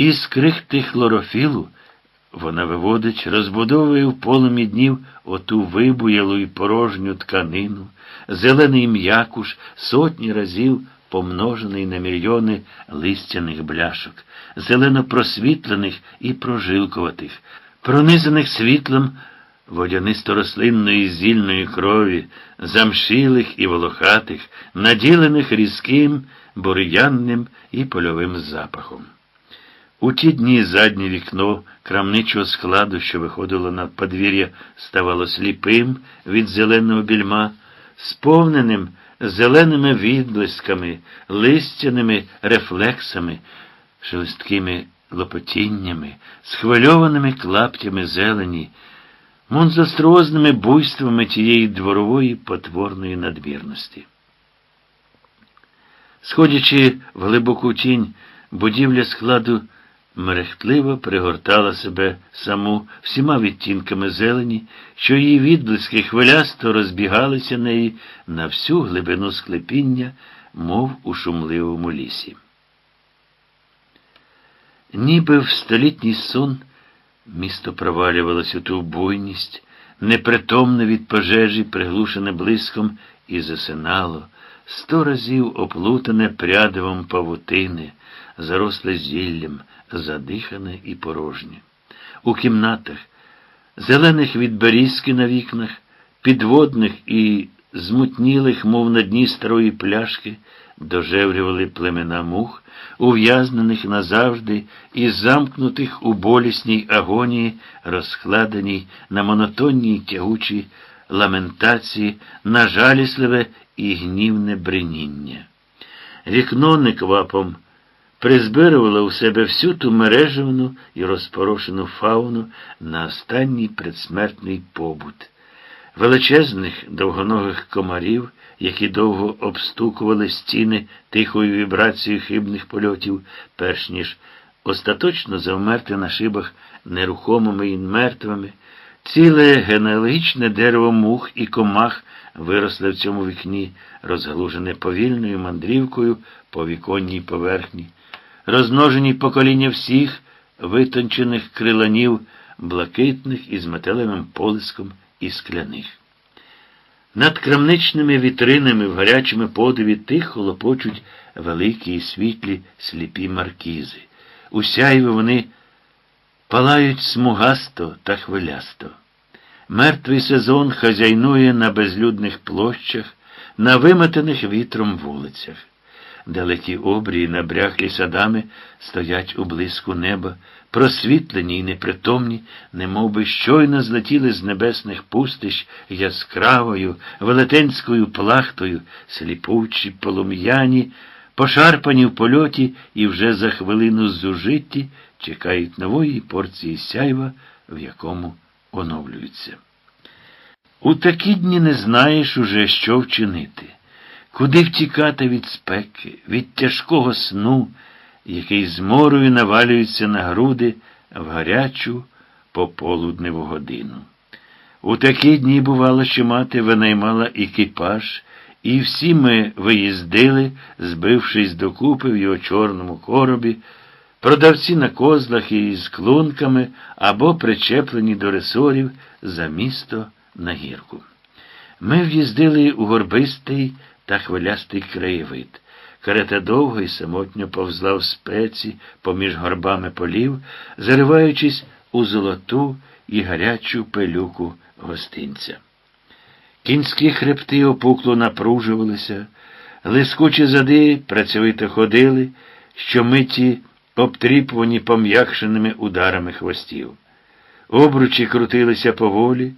Із крихти хлорофілу вона виводить, розбудовує в полумі днів оту вибуялу і порожню тканину, зелений м'якуш сотні разів помножений на мільйони листяних бляшок, зелено просвітлених і прожилкуватих, пронизаних світлом водянисто-рослинної зільної крові, замшилих і волохатих, наділених різким, бур'янним і польовим запахом. У ті дні заднє вікно крамничого складу, що виходило на подвір'я, ставало сліпим від зеленого більма, сповненим зеленими відблисками, листяними рефлексами, шелесткими лопотіннями, схвильованими клаптями зелені, монструозними буйствами тієї дворової потворної надмірності. Сходячи в глибоку тінь, будівля складу мерехтливо пригортала себе саму всіма відтінками зелені, що її відблиски хвилясто розбігалися неї на всю глибину склепіння, мов у шумливому лісі. Ніби в столітній сон місто провалювалося у ту буйність, непритомне від пожежі, приглушене блиском, і засинало, сто разів оплутане прядивом павутини, заросле зіллям, задихане і порожнє. У кімнатах, зелених від берізки на вікнах, підводних і змутнілих, мов на дні старої пляшки, дожеврювали племена мух, ув'язнених назавжди і замкнутих у болісній агонії, розкладеній на монотонній тягучій ламентації, на жалісливе і гнівне бреніння. Вікно неквапом призбирувала у себе всю ту мережевну і розпорошену фауну на останній предсмертний побут, величезних довгоногих комарів, які довго обстукували стіни тихою вібрацією хибних польотів, перш ніж остаточно завмерти на шибах нерухомими і мертвими, ціле генеалогічне дерево мух і комах виросле в цьому вікні, розгалужене повільною мандрівкою по віконній поверхні розмножені покоління всіх витончених криланів, блакитних із металевим полиском і скляних. Над крамничними вітринами в гарячому подиві тихо лопочуть великі і світлі сліпі маркізи. У сяйві вони палають смугасто та хвилясто. Мертвий сезон хазяйнує на безлюдних площах, на виметених вітром вулицях. Далекі обрії, набряхлі садами, стоять у блиску неба, просвітлені й непритомні, немов би щойно злетіли з небесних пустищ яскравою, велетенською плахтою, сліпучі, полум'яні, пошарпані в польоті і вже за хвилину зужитті чекають нової порції сяйва, в якому оновлюються. У такі дні не знаєш уже, що вчинити. Куди втікати від спеки, від тяжкого сну, який зморою навалюється на груди в гарячу пополудневу годину? У такі дні бувало, що мати винаймала екіпаж, і всі ми виїздили, збившись докупи в його чорному коробі, продавці на козлах із клунками або причеплені до ресорів за місто на гірку. Ми в'їздили у горбистий та хвилястий краєвид. Карета довго і самотньо повзла в спеці поміж горбами полів, зариваючись у золоту і гарячу пилюку гостинця. Кінські хребти опукло напружувалися, лискучі зади працьовито ходили, що миті обтріпувані пом'якшеними ударами хвостів. Обручі крутилися поволі,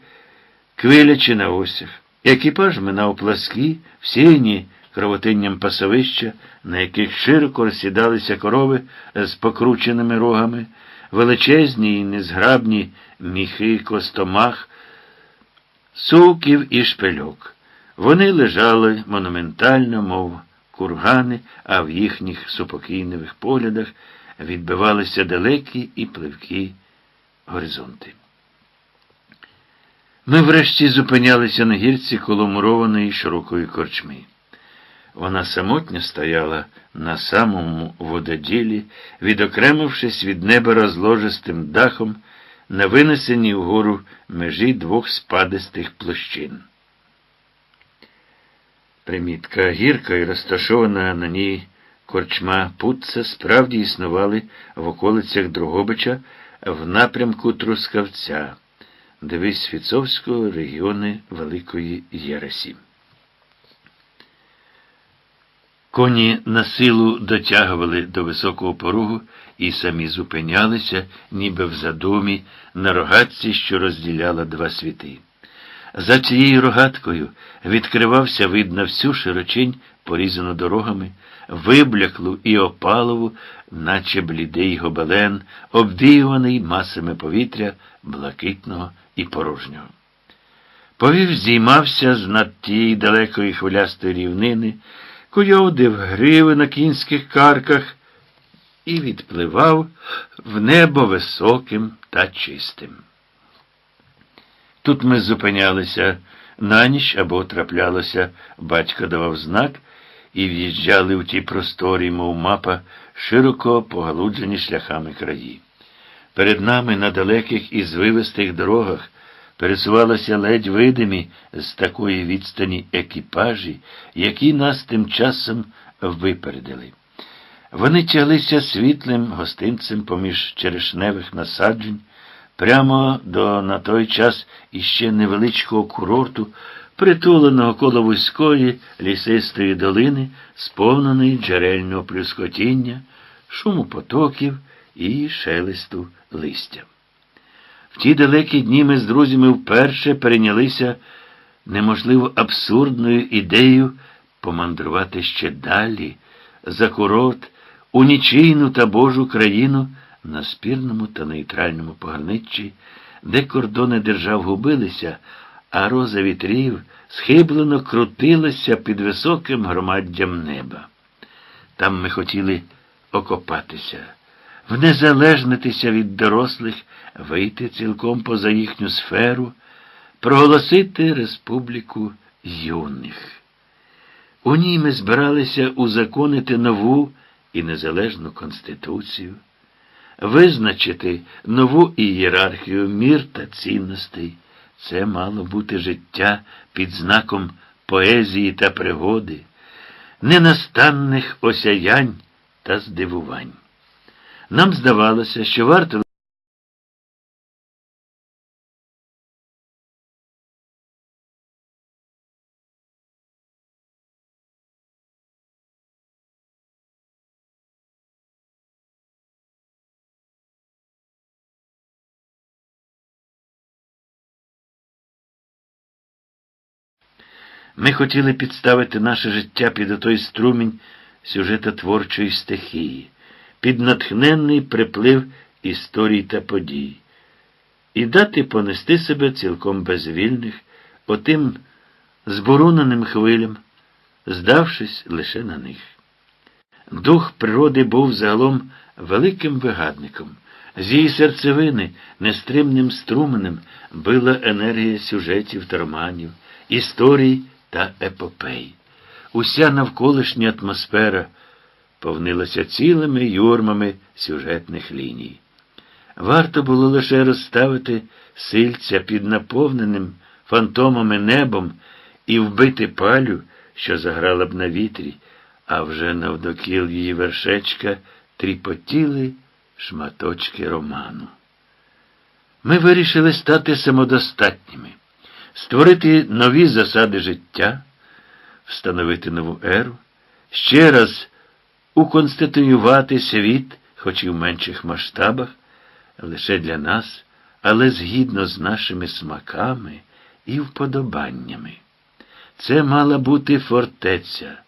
квилячи на осях. Екіпаж минав пласкі, всіяні кровотинням пасовища, на яких широко розсідалися корови з покрученими рогами, величезні і незграбні міхи костомах, суків і шпильок. Вони лежали монументально, мов кургани, а в їхніх супокійних поглядах відбивалися далекі і пливкі горизонти. Ми врешті зупинялися на гірці коло мурованої широкої корчми. Вона самотньо стояла на самому вододілі, відокремившись від неба розложистим дахом на винесеній вгору межі двох спадистих площин. Примітка гірка і розташована на ній корчма Путца справді існували в околицях Другобича в напрямку Трускавця, дивись Фіцовського регіони Великої Єресі. Коні на силу дотягували до високого поругу і самі зупинялися, ніби в задумі, на рогатці, що розділяла два світи. За цією рогаткою відкривався вид на всю широчинь, порізану дорогами, вибляклу і опалову, наче блідий гобелен, обвіюваний масами повітря блакитного і порожнього. Повів здіймався з над тієї далекої хвилястої рівнини, куйовдив гриви на кінських карках і відпливав в небо високим та чистим. Тут ми зупинялися на ніч або траплялося, батько давав знак, і в'їжджали в ті просторі, мов мапа, широко погалуджені шляхами краї. Перед нами на далеких і звивистих дорогах пересувалися ледь видимі з такої відстані екіпажі, які нас тим часом випередили. Вони тяглися світлим гостинцем поміж черешневих насаджень, прямо до на той час іще невеличкого курорту, притуленого коло вузької лісистої долини, сповненої джерельного плюскотіння, шуму потоків і шелесту листя. В ті далекі дні ми з друзями вперше перейнялися неможливо абсурдною ідеєю помандрувати ще далі, за курорт, у нічийну та Божу країну на спірному та нейтральному пограниччі, де кордони держав губилися, а роза вітрів схиблено крутилася під високим громаддям неба. Там ми хотіли окопатися, внезалежнитися від дорослих, вийти цілком поза їхню сферу, проголосити республіку юних. У ній ми збиралися узаконити нову і незалежну Конституцію, визначити нову ієрархію мір та цінностей. Це мало бути життя під знаком поезії та пригоди, ненастанних осяянь та здивувань. Нам здавалося, що варто Ми хотіли підставити наше життя під отой струмінь сюжета творчої стихії, під натхненний приплив історій та подій, і дати понести себе цілком безвільних, отим збороненим хвилям, здавшись лише на них. Дух природи був загалом великим вигадником. З її серцевини нестримним струменем била енергія сюжетів та романів, історій та епопей. Уся навколишня атмосфера повнилася цілими юрмами сюжетних ліній. Варто було лише розставити сильця під наповненим фантомами небом і вбити палю, що заграла б на вітрі, а вже навдокіл її вершечка тріпотіли шматочки роману. Ми вирішили стати самодостатніми створити нові засади життя, встановити нову еру, ще раз уконституювати світ, хоч і в менших масштабах, лише для нас, але згідно з нашими смаками і вподобаннями. Це мала бути фортеця,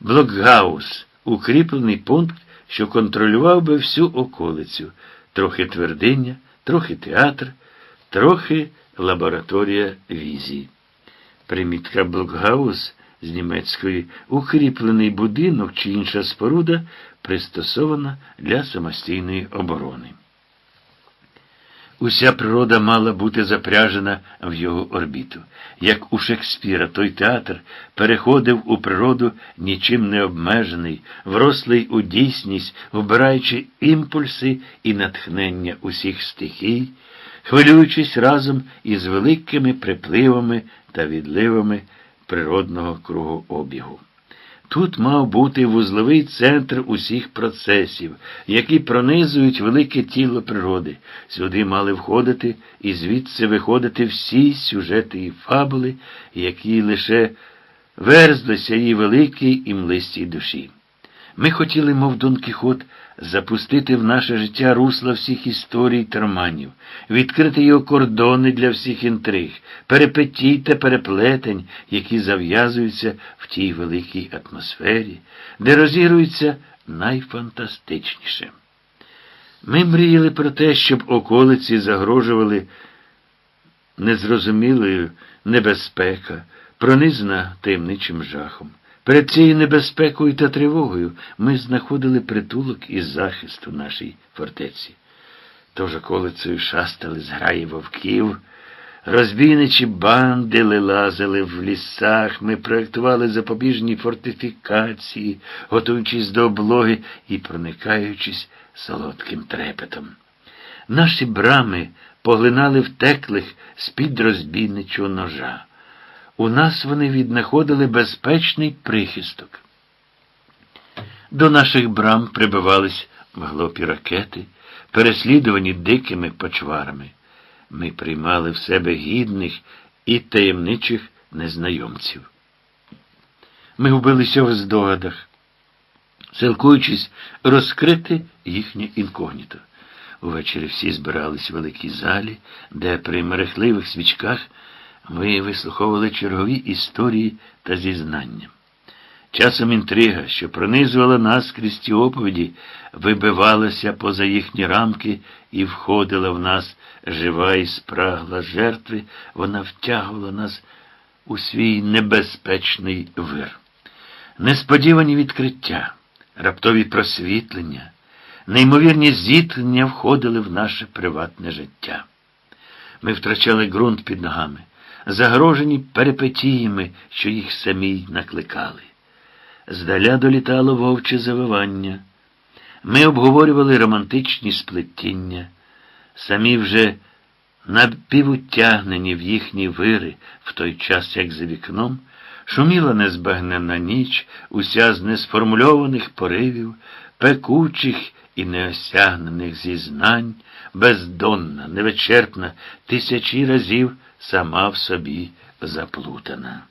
блокгаус, укріплений пункт, що контролював би всю околицю, трохи твердиня, трохи театр, трохи лабораторія візії. Примітка Блокгаус з німецької укріплений будинок чи інша споруда пристосована для самостійної оборони. Уся природа мала бути запряжена в його орбіту. Як у Шекспіра, той театр переходив у природу нічим не обмежений, врослий у дійсність, вбираючи імпульси і натхнення усіх стихій, хвилюючись разом із великими припливами та відливами природного кругообігу. Тут мав бути вузловий центр усіх процесів, які пронизують велике тіло природи. Сюди мали входити і звідси виходити всі сюжети і фабули, які лише верзлися її великій і млистій душі. Ми хотіли, мов Дон Кіхот, запустити в наше життя русла всіх історій та романів, відкрити його кордони для всіх інтриг, перепетій та переплетень, які зав'язуються в тій великій атмосфері, де розігруються найфантастичніше. Ми мріяли про те, щоб околиці загрожували незрозумілою небезпека, пронизана таємничим жахом. Перед цією небезпекою та тривогою ми знаходили притулок і захист у нашій фортеці. Тож околицею шастали зграї вовків, розбійничі банди лазили в лісах, ми проєктували запобіжні фортифікації, готуючись до облоги і проникаючись солодким трепетом. Наші брами поглинали втеклих з-під розбійничого ножа у нас вони віднаходили безпечний прихисток. До наших брам прибивались глопі ракети, переслідувані дикими почварами. Ми приймали в себе гідних і таємничих незнайомців. Ми губилися в здогадах, силкуючись розкрити їхнє інкогніто. Увечері всі збирались в великій залі, де при мерехливих свічках ми вислуховували чергові історії та зізнання. Часом інтрига, що пронизувала нас крізь ті оповіді, вибивалася поза їхні рамки і входила в нас жива і спрагла жертви, вона втягувала нас у свій небезпечний вир. Несподівані відкриття, раптові просвітлення, неймовірні зіткнення входили в наше приватне життя. Ми втрачали ґрунт під ногами загрожені перепетіями, що їх самі накликали. Здаля долітало вовче завивання. Ми обговорювали романтичні сплетіння, самі вже напівутягнені в їхні вири в той час, як за вікном, шуміла незбагненна ніч, уся з несформульованих поривів, пекучих і неосягнених зізнань, бездонна, невичерпна, тисячі разів сама в собі заплутана.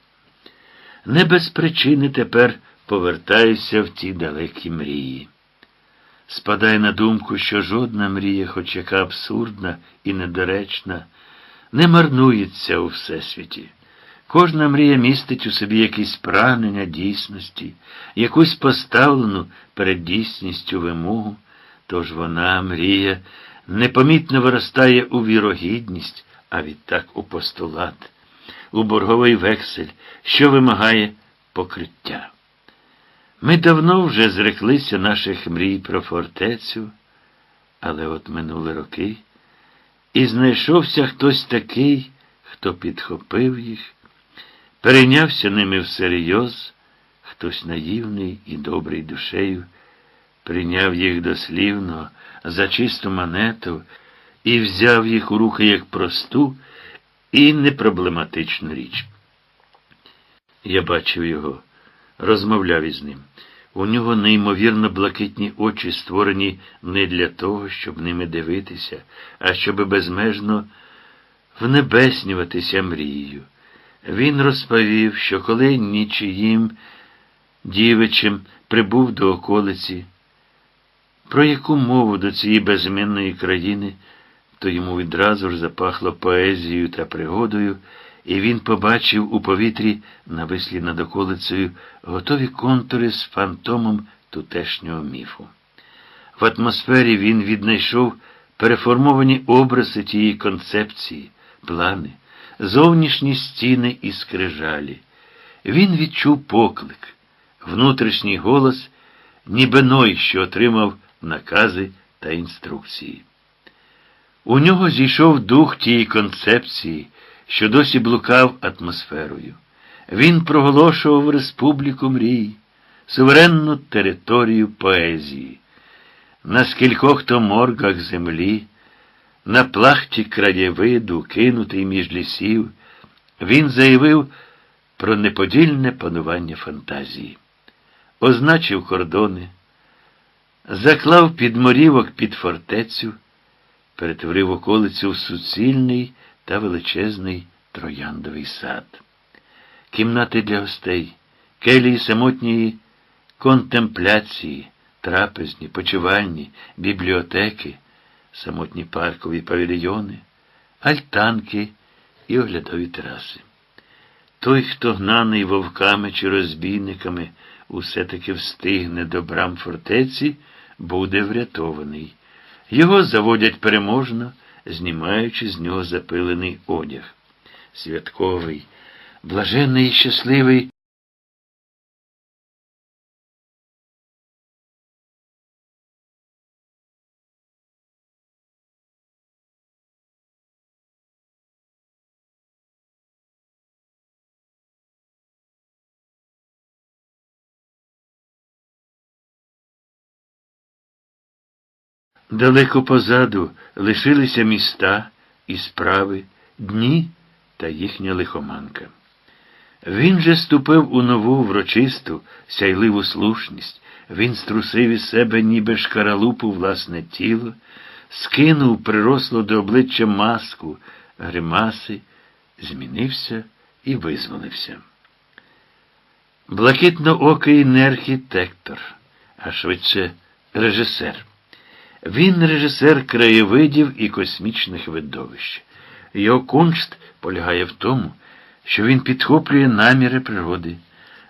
Не без причини тепер повертаюся в ті далекі мрії. Спадає на думку, що жодна мрія, хоч яка абсурдна і недоречна, не марнується у Всесвіті. Кожна мрія містить у собі якісь прагнення дійсності, якусь поставлену перед дійсністю вимогу, тож вона, мрія, непомітно виростає у вірогідність, а відтак у постулат, у борговий вексель, що вимагає покриття. Ми давно вже зреклися наших мрій про фортецю, але от минули роки, і знайшовся хтось такий, хто підхопив їх, перейнявся ними всерйоз, хтось наївний і добрий душею, прийняв їх дослівно за чисту монету і взяв їх у руки як просту і непроблематичну річ. Я бачив його, розмовляв із ним. У нього неймовірно блакитні очі створені не для того, щоб ними дивитися, а щоб безмежно внебеснюватися мрією. Він розповів, що коли нічиїм дівичем прибув до околиці, про яку мову до цієї безіменної країни то йому відразу ж запахло поезією та пригодою, і він побачив у повітрі, навислі над околицею, готові контури з фантомом тутешнього міфу. В атмосфері він віднайшов переформовані образи тієї концепції, плани, зовнішні стіни і скрижалі. Він відчув поклик, внутрішній голос, ніби ной, що отримав накази та інструкції. У нього зійшов дух тієї концепції, що досі блукав атмосферою. Він проголошував республіку мрій, суверенну територію поезії. На скількох то моргах землі, на плахті краєвиду, кинутий між лісів, він заявив про неподільне панування фантазії, означив кордони, заклав підморівок під фортецю, перетворив околицю в суцільний та величезний трояндовий сад. Кімнати для гостей, келії самотньої контемпляції, трапезні, почувальні, бібліотеки, самотні паркові павільйони, альтанки і оглядові тераси. Той, хто гнаний вовками чи розбійниками, усе таки встигне до брам фортеці, буде врятований. Його заводять переможно, знімаючи з нього запилений одяг. Святковий, блаженний і щасливий. Далеко позаду лишилися міста і справи, дні та їхня лихоманка. Він же ступив у нову врочисту, сяйливу слушність, він струсив із себе, ніби шкаралупу власне тіло, скинув приросло до обличчя маску, гримаси, змінився і визволився. Блакитно-окий не архітектор, а швидше режисер. Він режисер краєвидів і космічних видовищ. Його куншт полягає в тому, що він підхоплює наміри природи,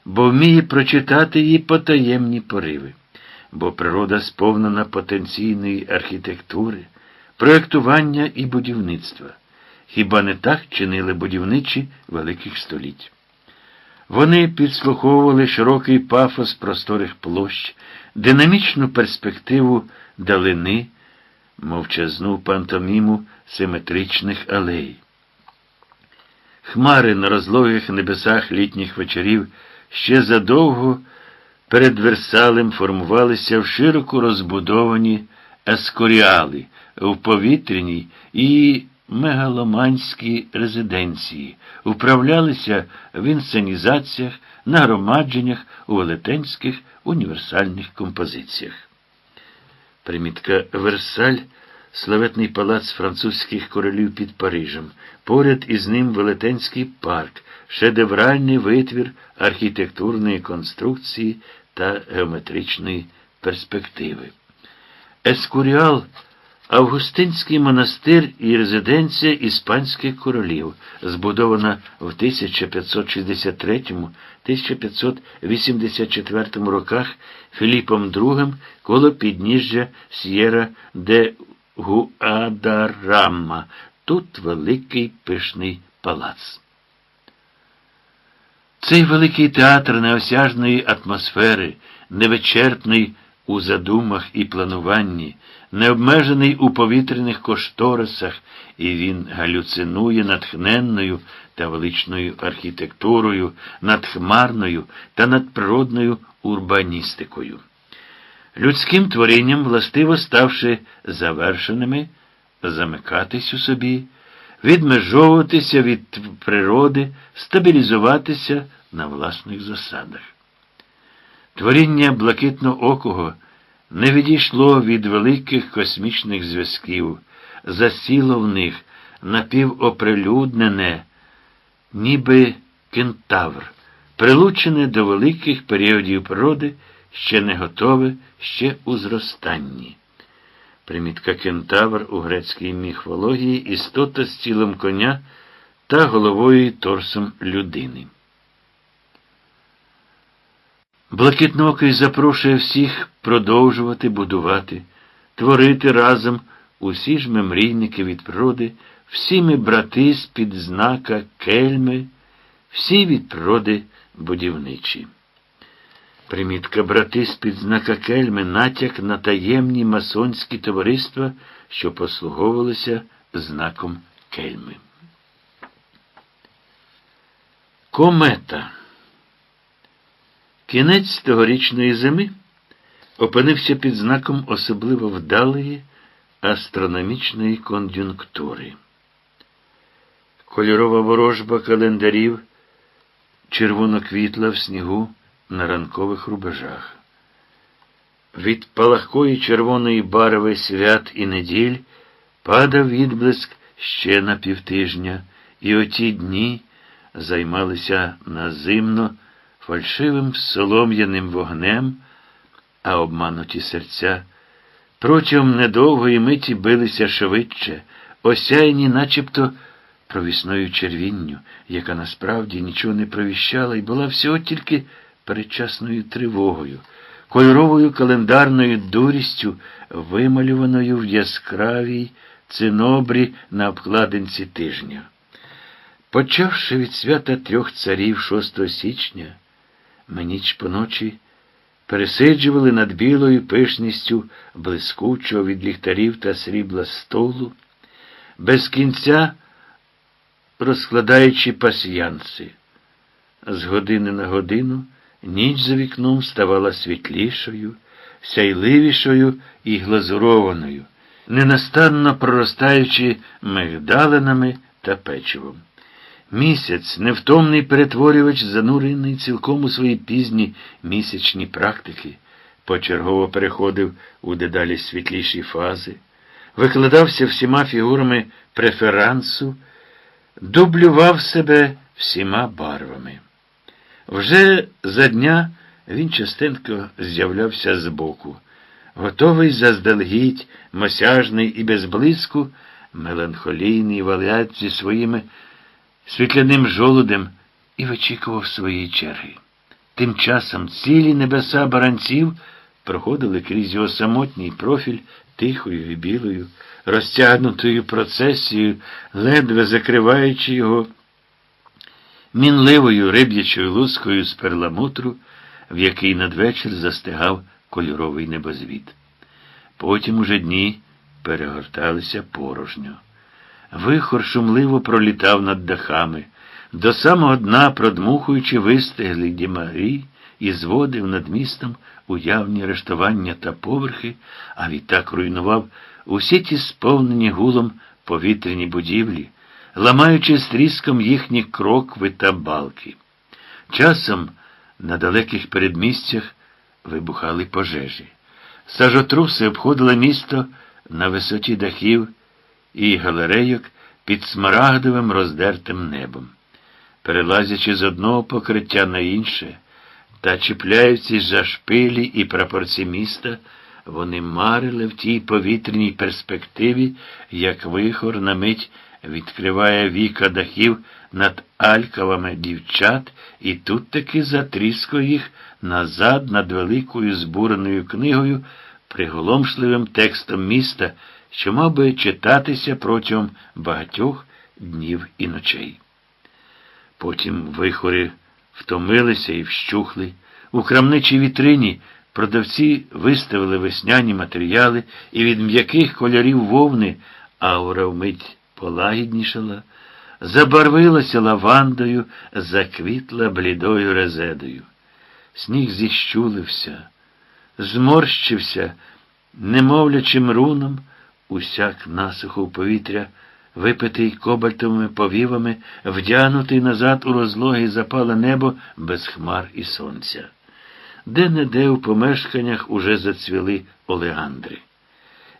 бо вміє прочитати її потаємні пориви, бо природа сповнена потенційної архітектури, проєктування і будівництва. Хіба не так чинили будівничі великих століть? Вони підслуховували широкий пафос просторих площ, динамічну перспективу далини, мовчазну пантоміму симетричних алей. Хмари на розлогих небесах літніх вечорів ще задовго перед Версалем формувалися в широко розбудовані ескоріали в повітряній і мегаломанській резиденції, управлялися в інсценізаціях, нагромадженнях у велетенських універсальних композиціях. Примітка Версаль славетний палац французьких королів під Парижем, поряд із ним Велетенський парк, шедевральний витвір архітектурної конструкції та геометричної перспективи. Ескуріал Августинський монастир і резиденція іспанських королів, збудована в 1563-1584 роках Філіпом II коло підніжжя С'єра де Гуадарама. Тут великий пишний палац. Цей великий театр неосяжної атмосфери, невичерпний у задумах і плануванні, необмежений у повітряних кошторисах, і він галюцинує натхненною та величною архітектурою, надхмарною та надприродною урбаністикою. Людським творінням, властиво ставши завершеними, замикатись у собі, відмежовуватися від природи, стабілізуватися на власних засадах. Творіння блакитно-окого не відійшло від великих космічних зв'язків, засіло в них напівоприлюднене, ніби кентавр, прилучене до великих періодів природи, ще не готове, ще у зростанні. Примітка кентавр у грецькій міфології істота з тілом коня та головою і торсом людини. Блакитнокий запрошує всіх продовжувати будувати, творити разом усі ж ми мрійники від природи, всі ми брати з-під знака кельми, всі від природи будівничі. Примітка брати з-під знака кельми натяк на таємні масонські товариства, що послуговувалися знаком кельми. Комета. Кінець тогорічної зими опинився під знаком особливо вдалої астрономічної кон'юнктури. Кольорова ворожба календарів червоно квітла в снігу на ранкових рубежах. Від палахкої червоної барви свят і неділь падав відблиск ще на півтижня, і оті дні займалися назимно фальшивим солом'яним вогнем, а обмануті серця протягом недовгої миті билися швидше, осяйні начебто провісною червінню, яка насправді нічого не провіщала і була всього тільки передчасною тривогою, кольоровою календарною дурістю, вималюваною в яскравій цинобрі на обкладинці тижня. Почавши від свята трьох царів 6 січня, ми ніч поночі пересиджували над білою пишністю блискучого від ліхтарів та срібла столу, без кінця розкладаючи пасьянси. З години на годину ніч за вікном ставала світлішою, сяйливішою і глазурованою, ненастанно проростаючи мигдалинами та печивом. Місяць, невтомний перетворювач, занурений цілком у свої пізні місячні практики, почергово переходив у дедалі світліші фази, викладався всіма фігурами преферансу, дублював себе всіма барвами. Вже за дня він частенько з'являвся збоку, готовий заздалегідь, мосяжний і без блиску, меланхолійний валять зі своїми світляним жолудем і вичікував своєї черги. Тим часом цілі небеса баранців проходили крізь його самотній профіль тихою і білою, розтягнутою процесією, ледве закриваючи його мінливою риб'ячою лускою з перламутру, в який надвечір застигав кольоровий небозвід. Потім уже дні перегорталися порожньо. Вихор шумливо пролітав над дахами, до самого дна, продмухуючи вистигли дімарі, і зводив над містом уявні рештування та поверхи, а відтак руйнував усі ті сповнені гулом повітряні будівлі, ламаючи стріском їхні крокви та балки. Часом на далеких передмістях вибухали пожежі. Сажотруси обходили місто на висоті дахів і галерейок під смарагдовим роздертим небом. Перелазячи з одного покриття на інше та чіпляючись за шпилі і прапорці міста, вони марили в тій повітряній перспективі, як вихор на мить відкриває віка дахів над алькавами дівчат, і тут таки затріскав їх назад над великою збуреною книгою, приголомшливим текстом міста що мав би читатися протягом багатьох днів і ночей. Потім вихори втомилися і вщухли. У крамничій вітрині продавці виставили весняні матеріали, і від м'яких кольорів вовни аура вмить полагіднішала, забарвилася лавандою, заквітла блідою резедою. Сніг зіщулився, зморщився, немовлячим руном усяк насухо повітря, випитий кобальтовими повівами, вдягнутий назад у розлоге запале небо без хмар і сонця. Де не де у помешканнях уже зацвіли олеандри.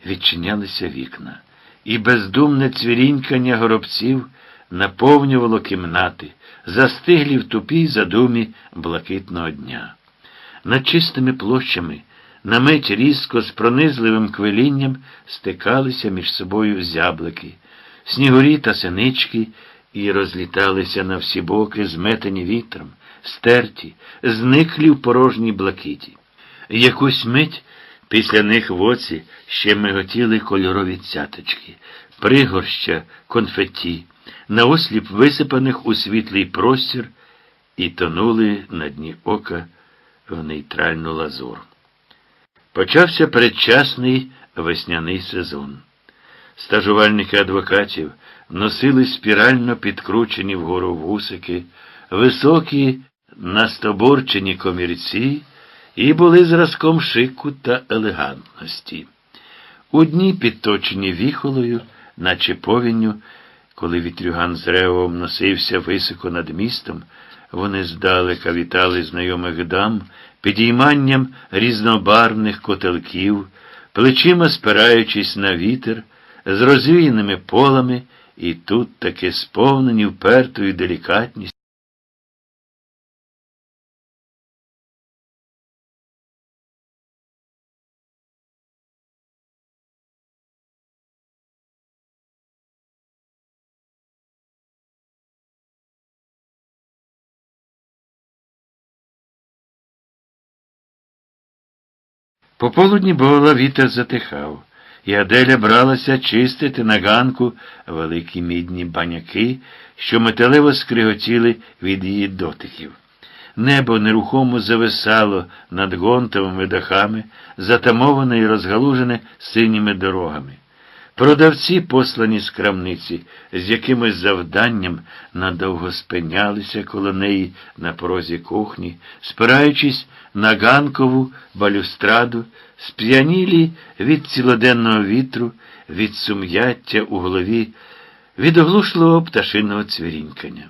Відчинялися вікна, і бездумне цвірінькання горобців наповнювало кімнати, застиглі в тупій задумі блакитного дня. Над чистими площами на мить різко з пронизливим квилінням стикалися між собою зяблики, снігурі та синички і розліталися на всі боки, зметені вітром, стерті, зниклі в порожній блакиті. Якусь мить після них в оці ще миготіли кольорові цяточки, пригорща, конфетті, наосліп висипаних у світлий простір і тонули на дні ока в нейтральну лазур. Почався передчасний весняний сезон. Стажувальники адвокатів носили спірально підкручені вгору вусики, високі настоборчені комірці і були зразком шику та елегантності. У дні підточені віхолою, наче повінню, коли вітрюган з ревом носився високо над містом, вони здалека вітали знайомих дам підійманням різнобарвних котелків, плечима спираючись на вітер, з розвіяними полами, і тут таки сповнені впертою делікатністю. Пополудні Бола вітер затихав, і Аделя бралася чистити на ганку великі мідні баняки, що металево скриготіли від її дотиків. Небо нерухомо зависало над гонтовими дахами, затамоване і розгалужене синіми дорогами. Продавці, послані з крамниці, з якимось завданням надовго спинялися коло неї на порозі кухні, спираючись на ганкову балюстраду, сп'янілі від цілоденного вітру, від сум'яття у голові, від оглушливого пташиного цвірінькання.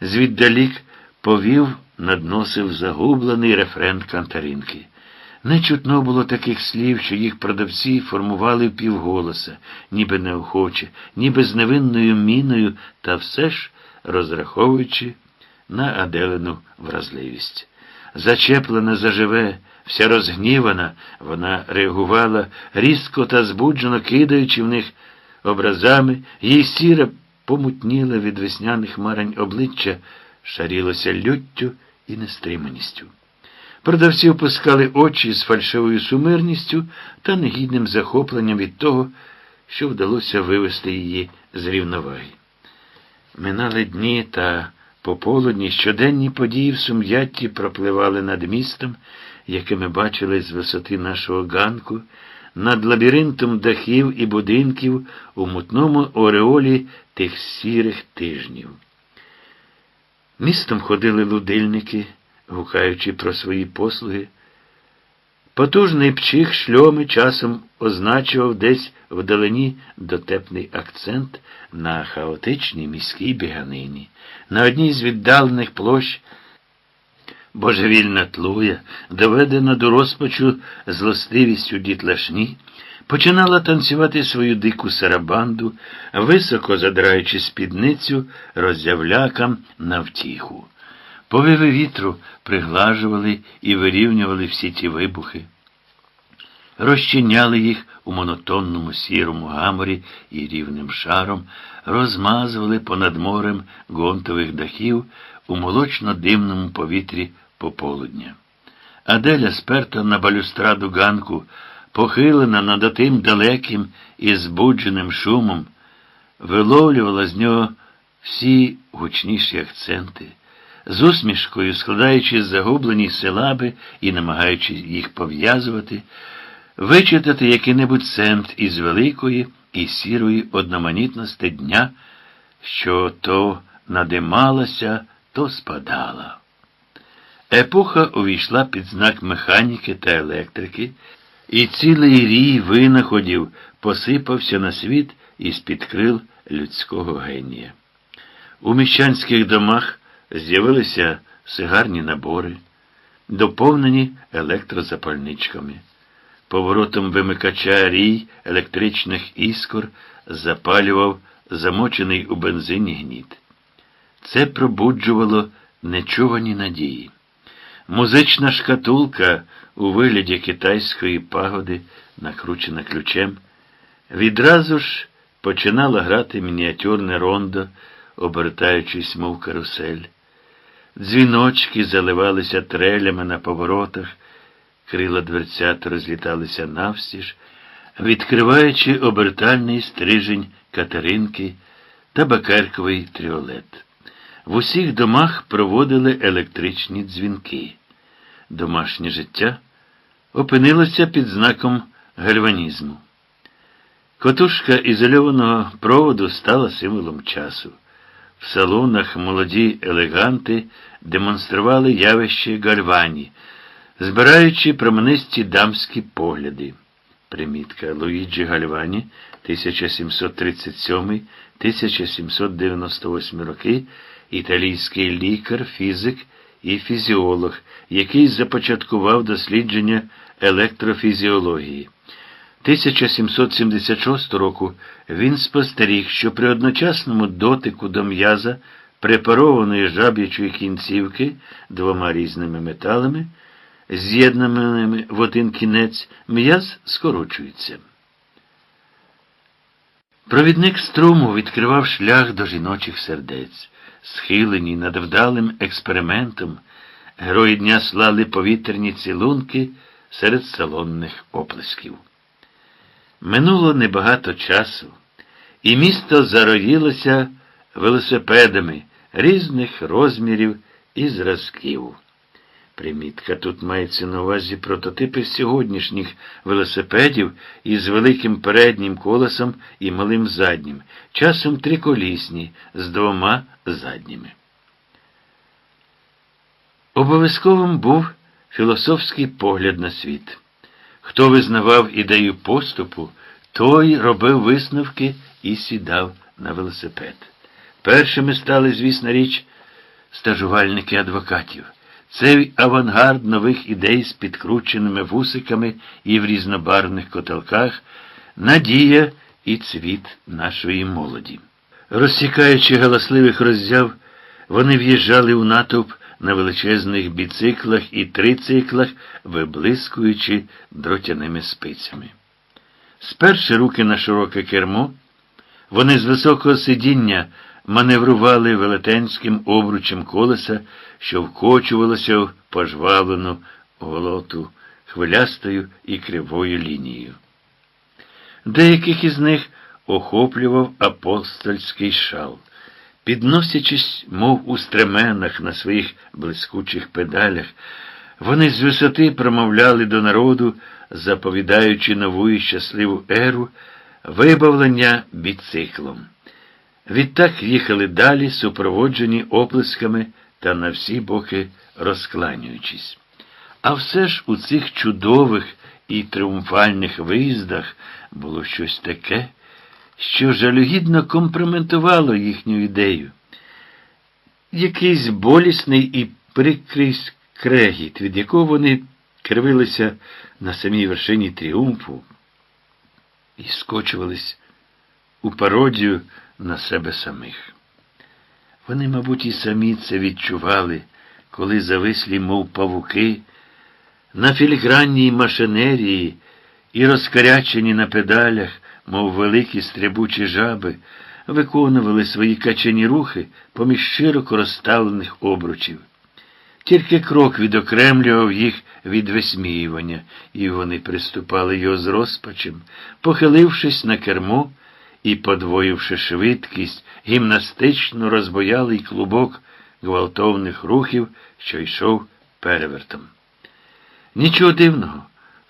Звіддалік повів надносив загублений рефрен Кантаринки. Не чутно було таких слів, що їх продавці формували впівголоса, ніби неохоче, ніби з невинною міною, та все ж розраховуючи на Аделину вразливість. Зачеплена заживе, вся розгнівана, вона реагувала різко та збуджено кидаючи в них образами, її сіре помутніла від весняних марень обличчя, шарілося люттю і нестриманістю. Продавці опускали очі з фальшивою сумирністю та негідним захопленням від того, що вдалося вивести її з рівноваги. Минали дні та пополудні щоденні події в сум'ятті пропливали над містом, яке ми бачили з висоти нашого ганку, над лабіринтом дахів і будинків у мутному ореолі тих сірих тижнів. Містом ходили лудильники гукаючи про свої послуги. Потужний пчих шльоми часом означував десь вдалині дотепний акцент на хаотичній міській біганині. На одній з віддалених площ божевільна тлуя, доведена до розпачу злостивістю дітлашні, починала танцювати свою дику сарабанду, високо задраючи спідницю роззявлякам на втіху. Повиви вітру приглажували і вирівнювали всі ті вибухи, розчиняли їх у монотонному сірому гаморі і рівним шаром, розмазували понад морем гонтових дахів у молочно-димному повітрі пополудня. Аделя, сперта на балюстраду ганку, похилена над отим далеким і збудженим шумом, виловлювала з нього всі гучніші акценти з усмішкою, складаючи загублені силаби і намагаючись їх пов'язувати, вичитати який-небудь цент із великої і сірої одноманітності дня, що то надималася, то спадала. Епоха увійшла під знак механіки та електрики, і цілий рій винаходів посипався на світ із під крил людського генія. У міщанських домах з'явилися сигарні набори, доповнені електрозапальничками. Поворотом вимикача рій електричних іскор запалював замочений у бензині гніт. Це пробуджувало нечувані надії. Музична шкатулка у вигляді китайської пагоди, накручена ключем, відразу ж починала грати мініатюрне рондо, обертаючись, мов карусель. Дзвіночки заливалися трелями на поворотах, крила дверцят розліталися навстіж, відкриваючи обертальний стрижень катеринки та бакерковий тріолет. В усіх домах проводили електричні дзвінки. домашнє життя опинилося під знаком гальванізму. Котушка ізольованого проводу стала символом часу. В салонах молоді елеганти демонстрували явище гальвані, збираючи променисті дамські погляди. Примітка Луїджі Гальвані 1737-1798 роки, італійський лікар, фізик і фізіолог, який започаткував дослідження електрофізіології. 1776 року він спостеріг, що при одночасному дотику до м'яза препарованої жаб'ячої кінцівки двома різними металами, з'єднаними в один кінець, м'яз скорочується. Провідник струму відкривав шлях до жіночих сердець. Схилені над вдалим експериментом, герої дня слали повітряні цілунки серед салонних оплесків. Минуло небагато часу, і місто зароїлося велосипедами різних розмірів і зразків. Примітка тут мається на увазі прототипи сьогоднішніх велосипедів із великим переднім колесом і малим заднім, часом триколісні з двома задніми. Обов'язковим був філософський погляд на світ. Хто визнавав ідею поступу, той робив висновки і сідав на велосипед. Першими стали, звісна річ, стажувальники адвокатів. Цей авангард нових ідей з підкрученими вусиками і в різнобарвних котелках, надія і цвіт нашої молоді. Розсікаючи галасливих роззяв, вони в'їжджали у натовп на величезних біциклах і трициклах, виблискуючи дротяними спицями. Сперши руки на широке кермо, вони з високого сидіння маневрували велетенським обручем колеса, що вкочувалося в пожвавлену голоту хвилястою і кривою лінією. Деяких із них охоплював апостольський шал. Підносячись, мов у стременах на своїх блискучих педалях, вони з висоти промовляли до народу, заповідаючи нову і щасливу еру, вибавлення біциклом. Відтак їхали далі, супроводжені оплесками та на всі боки розкланюючись. А все ж у цих чудових і тріумфальних виїздах було щось таке, що жалюгідно компрометувало їхню ідею. Якийсь болісний і прикрий скрегіт, від якого вони кривилися на самій вершині тріумфу і скочувались у пародію на себе самих. Вони, мабуть, і самі це відчували, коли завислі, мов павуки, на філігранній машинерії і розкарячені на педалях, мов великі стрибучі жаби, виконували свої качені рухи поміж широко розставлених обручів. Тільки крок відокремлював їх від висміювання, і вони приступали його з розпачем, похилившись на кермо і, подвоївши швидкість, гімнастично розбоялий клубок гвалтовних рухів, що йшов перевертом. Нічого дивного,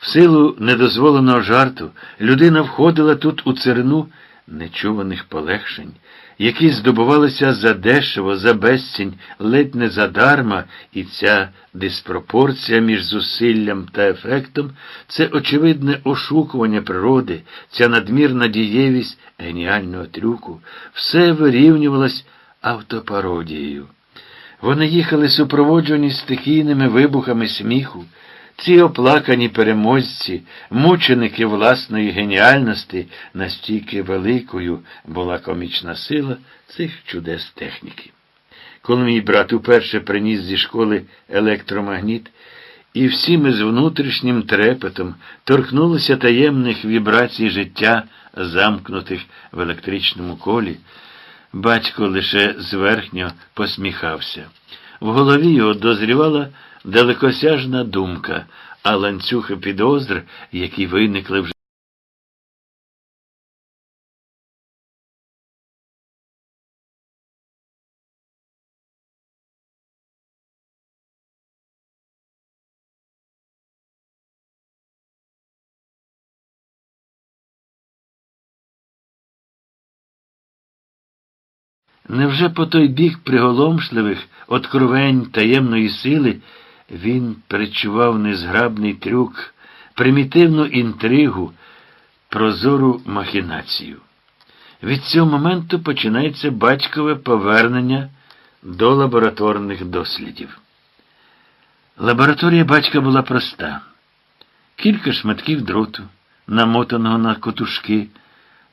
в силу недозволеного жарту людина входила тут у церну нечуваних полегшень, які здобувалися задешево, за безцінь, ледь не задарма, і ця диспропорція між зусиллям та ефектом, це очевидне ошукування природи, ця надмірна дієвість геніального трюку, все вирівнювалось автопародією. Вони їхали супроводжені стихійними вибухами сміху. Ці оплакані переможці, мученики власної геніальності, настільки великою була комічна сила цих чудес техніки. Коли мій брат уперше приніс зі школи електромагніт, і всі ми з внутрішнім трепетом торкнулися таємних вібрацій життя, замкнутих в електричному колі, батько лише зверхньо посміхався. В голові його дозрівала далекосяжна думка, а ланцюги підозр, які виникли вже. Невже по той бік приголомшливих откровень таємної сили? Він перечував незграбний трюк, примітивну інтригу, прозору махінацію? Від цього моменту починається батькове повернення до лабораторних дослідів. Лабораторія батька була проста: кілька шматків дроту, намотаного на котушки,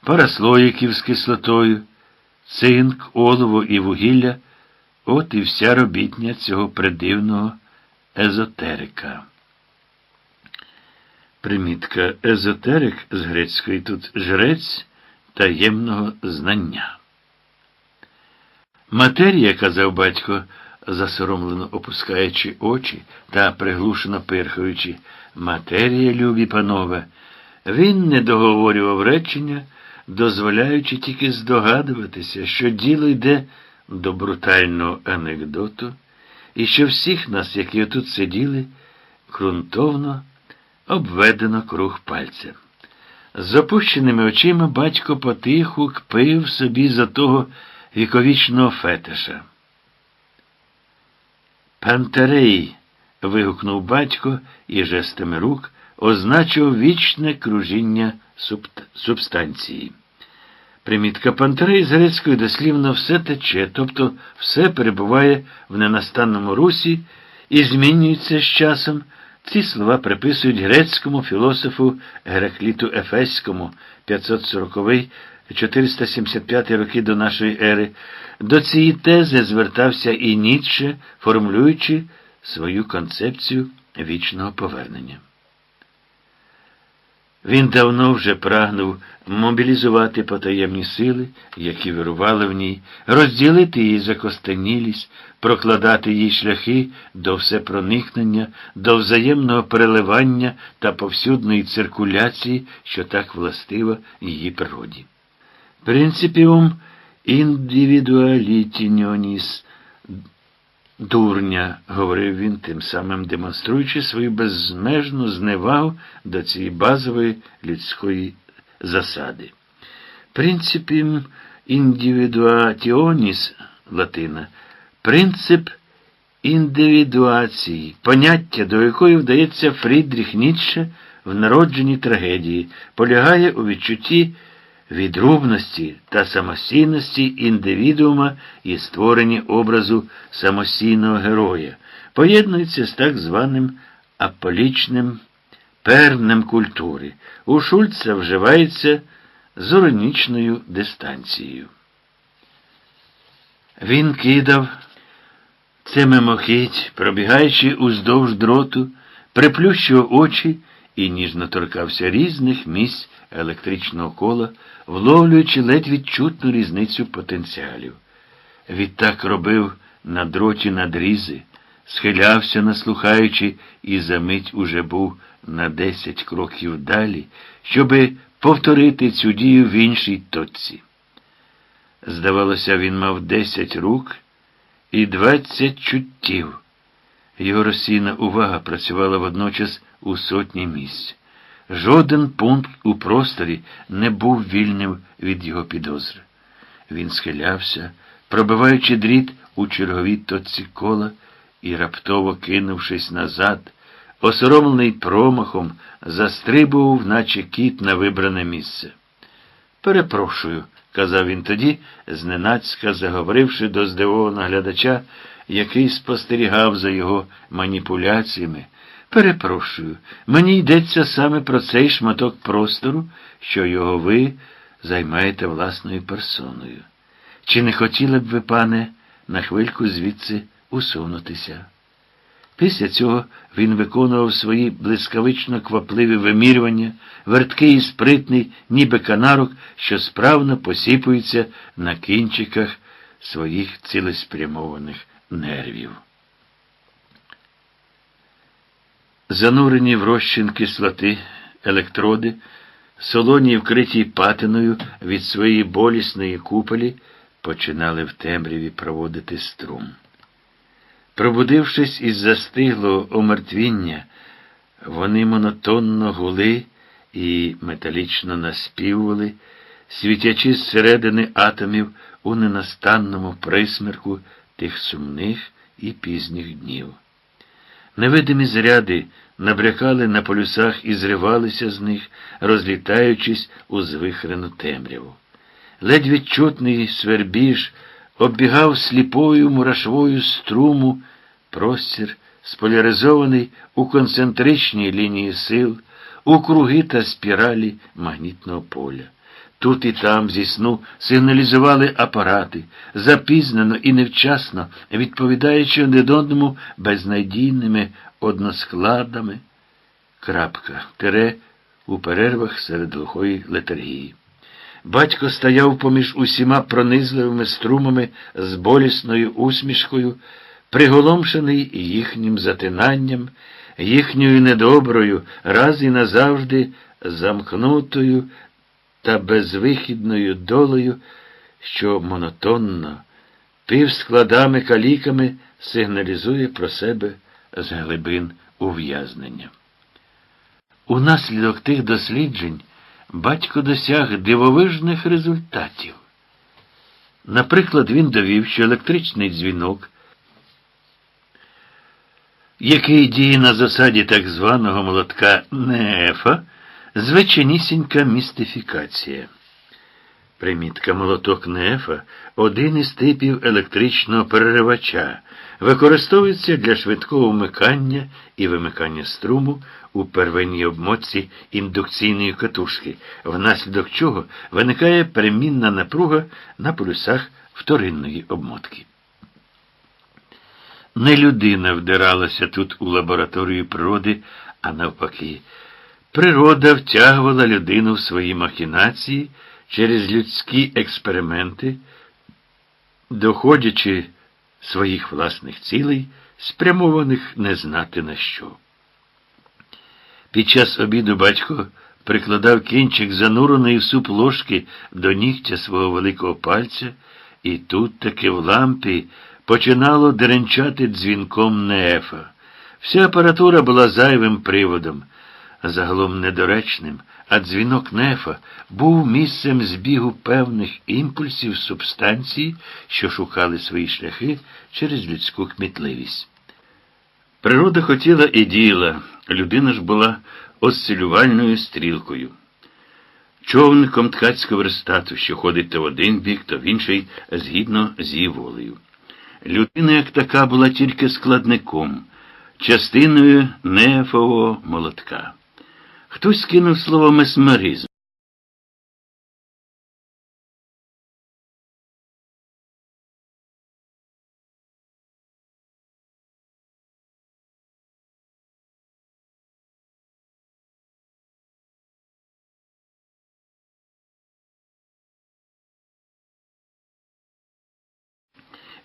пара слоїків з кислотою, цинк, олово і вугілля от і вся робітня цього придивного езотерика. Примітка езотерик з грецької тут жрець таємного знання. Матерія, казав батько, засоромлено опускаючи очі та приглушено пирхаючи, матерія, любі панове, він не договорював речення, дозволяючи тільки здогадуватися, що діло йде до брутального анекдоту, і що всіх нас, які отут сиділи, ґрунтовно обведено круг пальцем. З опущеними очима батько потиху кпив собі за того віковічного фетиша. Пантерей. вигукнув батько і жестами рук означив вічне кружіння субстанції. Примітка пантерей з грецької дослівно все тече, тобто все перебуває в ненастанному русі і змінюється з часом. Ці слова приписують грецькому філософу Геракліту Ефеському 540-475 роки до нашої ери. До цієї тези звертався і Ніцше, формулюючи свою концепцію вічного повернення. Він давно вже прагнув мобілізувати потаємні сили, які вирували в ній, розділити її закостенілість, прокладати їй шляхи до всепроникнення, до взаємного переливання та повсюдної циркуляції, що так властива її природі. Принципіум індивідуалітіньоніс дурня, говорив він, тим самим демонструючи свою безмежну зневагу до цієї базової людської засади. Принципім індивідуатіоніс латина, принцип індивідуації, поняття, до якої вдається Фрідріх Ніцше в народженій трагедії, полягає у відчутті відрубності та самостійності індивідуума і створенні образу самостійного героя, поєднується з так званим аполічним пернем культури. У Шульца вживається з іронічною дистанцією. Він кидав це мимохідь, пробігаючи уздовж дроту, приплющував очі і ніжно торкався різних місць електричного кола, вловлюючи ледь відчутну різницю потенціалів. Відтак робив на дроті надрізи, схилявся, наслухаючи, і за мить уже був на десять кроків далі, щоби повторити цю дію в іншій точці. Здавалося, він мав десять рук і двадцять чуттів. Його розсійна увага працювала водночас у сотні місць. Жоден пункт у просторі не був вільним від його підозри. Він схилявся, пробиваючи дріт у черговій точці кола і, раптово кинувшись назад, осоромлений промахом, застрибував, наче кіт на вибране місце. Перепрошую, казав він тоді, зненацька заговоривши до здивованого глядача, який спостерігав за його маніпуляціями. Перепрошую, мені йдеться саме про цей шматок простору, що його ви займаєте власною персоною. Чи не хотіли б ви, пане, на хвильку звідси усунутися? Після цього він виконував свої блискавично квапливі вимірювання, верткий і спритний, ніби канарок, що справно посіпується на кінчиках своїх цілеспрямованих нервів. Занурені в розчин кислоти, електроди, солоні, вкриті патиною від своєї болісної куполі, починали в темряві проводити струм. Пробудившись із застиглого омертвіння, вони монотонно гули і металічно наспівували, світячи зсередини атомів у ненастанному присмерку тих сумних і пізніх днів. Невидимі зряди набрякали на полюсах і зривалися з них, розлітаючись у звихрену темряву. Ледь відчутний свербіж оббігав сліпою мурашвою струму простір, споляризований у концентричній лінії сил, у круги та спіралі магнітного поля. Тут і там зі сну сигналізували апарати, запізнено і невчасно, відповідаючи один одному безнадійними односкладами. Крапка, тере у перервах серед глухої летаргії. Батько стояв поміж усіма пронизливими струмами з болісною усмішкою, приголомшений їхнім затинанням, їхньою недоброю, раз і назавжди замкнутою та безвихідною долею, що монотонно, півскладами каліками сигналізує про себе з глибин ув'язнення. Унаслідок тих досліджень батько досяг дивовижних результатів. Наприклад, він довів, що електричний дзвінок, який діє на засаді так званого молотка Нефа, звичайнісінька містифікація. Примітка молоток Нефа один із типів електричного переривача, використовується для швидкого вмикання і вимикання струму у первинній обмотці індукційної катушки, внаслідок чого виникає перемінна напруга на полюсах вторинної обмотки. Не людина вдиралася тут у лабораторію природи, а навпаки, природа втягувала людину в свої махінації через людські експерименти, доходячи своїх власних цілей, спрямованих не знати на що. Під час обіду батько прикладав кінчик зануреної в суп ложки до нігтя свого великого пальця, і тут таки в лампі починало деренчати дзвінком Нефа. Вся апаратура була зайвим приводом, загалом недоречним, а дзвінок Нефа був місцем збігу певних імпульсів субстанції, що шукали свої шляхи через людську кмітливість. Природа хотіла і діяла, людина ж була осцилювальною стрілкою. Човником ткацького верстату, що ходить то в один бік, то в інший, згідно з її волею. Людина, як така, була тільки складником, частиною нефового молотка. Хтось кинув слово месмеризм.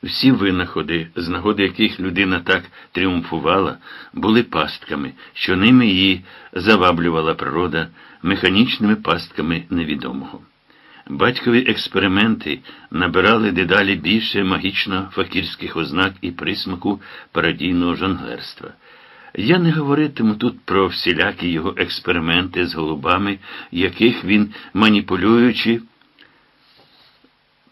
Всі винаходи, з нагоди яких людина так тріумфувала, були пастками, що ними її заваблювала природа механічними пастками невідомого. Батькові експерименти набирали дедалі більше магічно факірських ознак і присмаку парадійного жонглерства. Я не говоритиму тут про всілякі його експерименти з голубами, яких він, маніпулюючи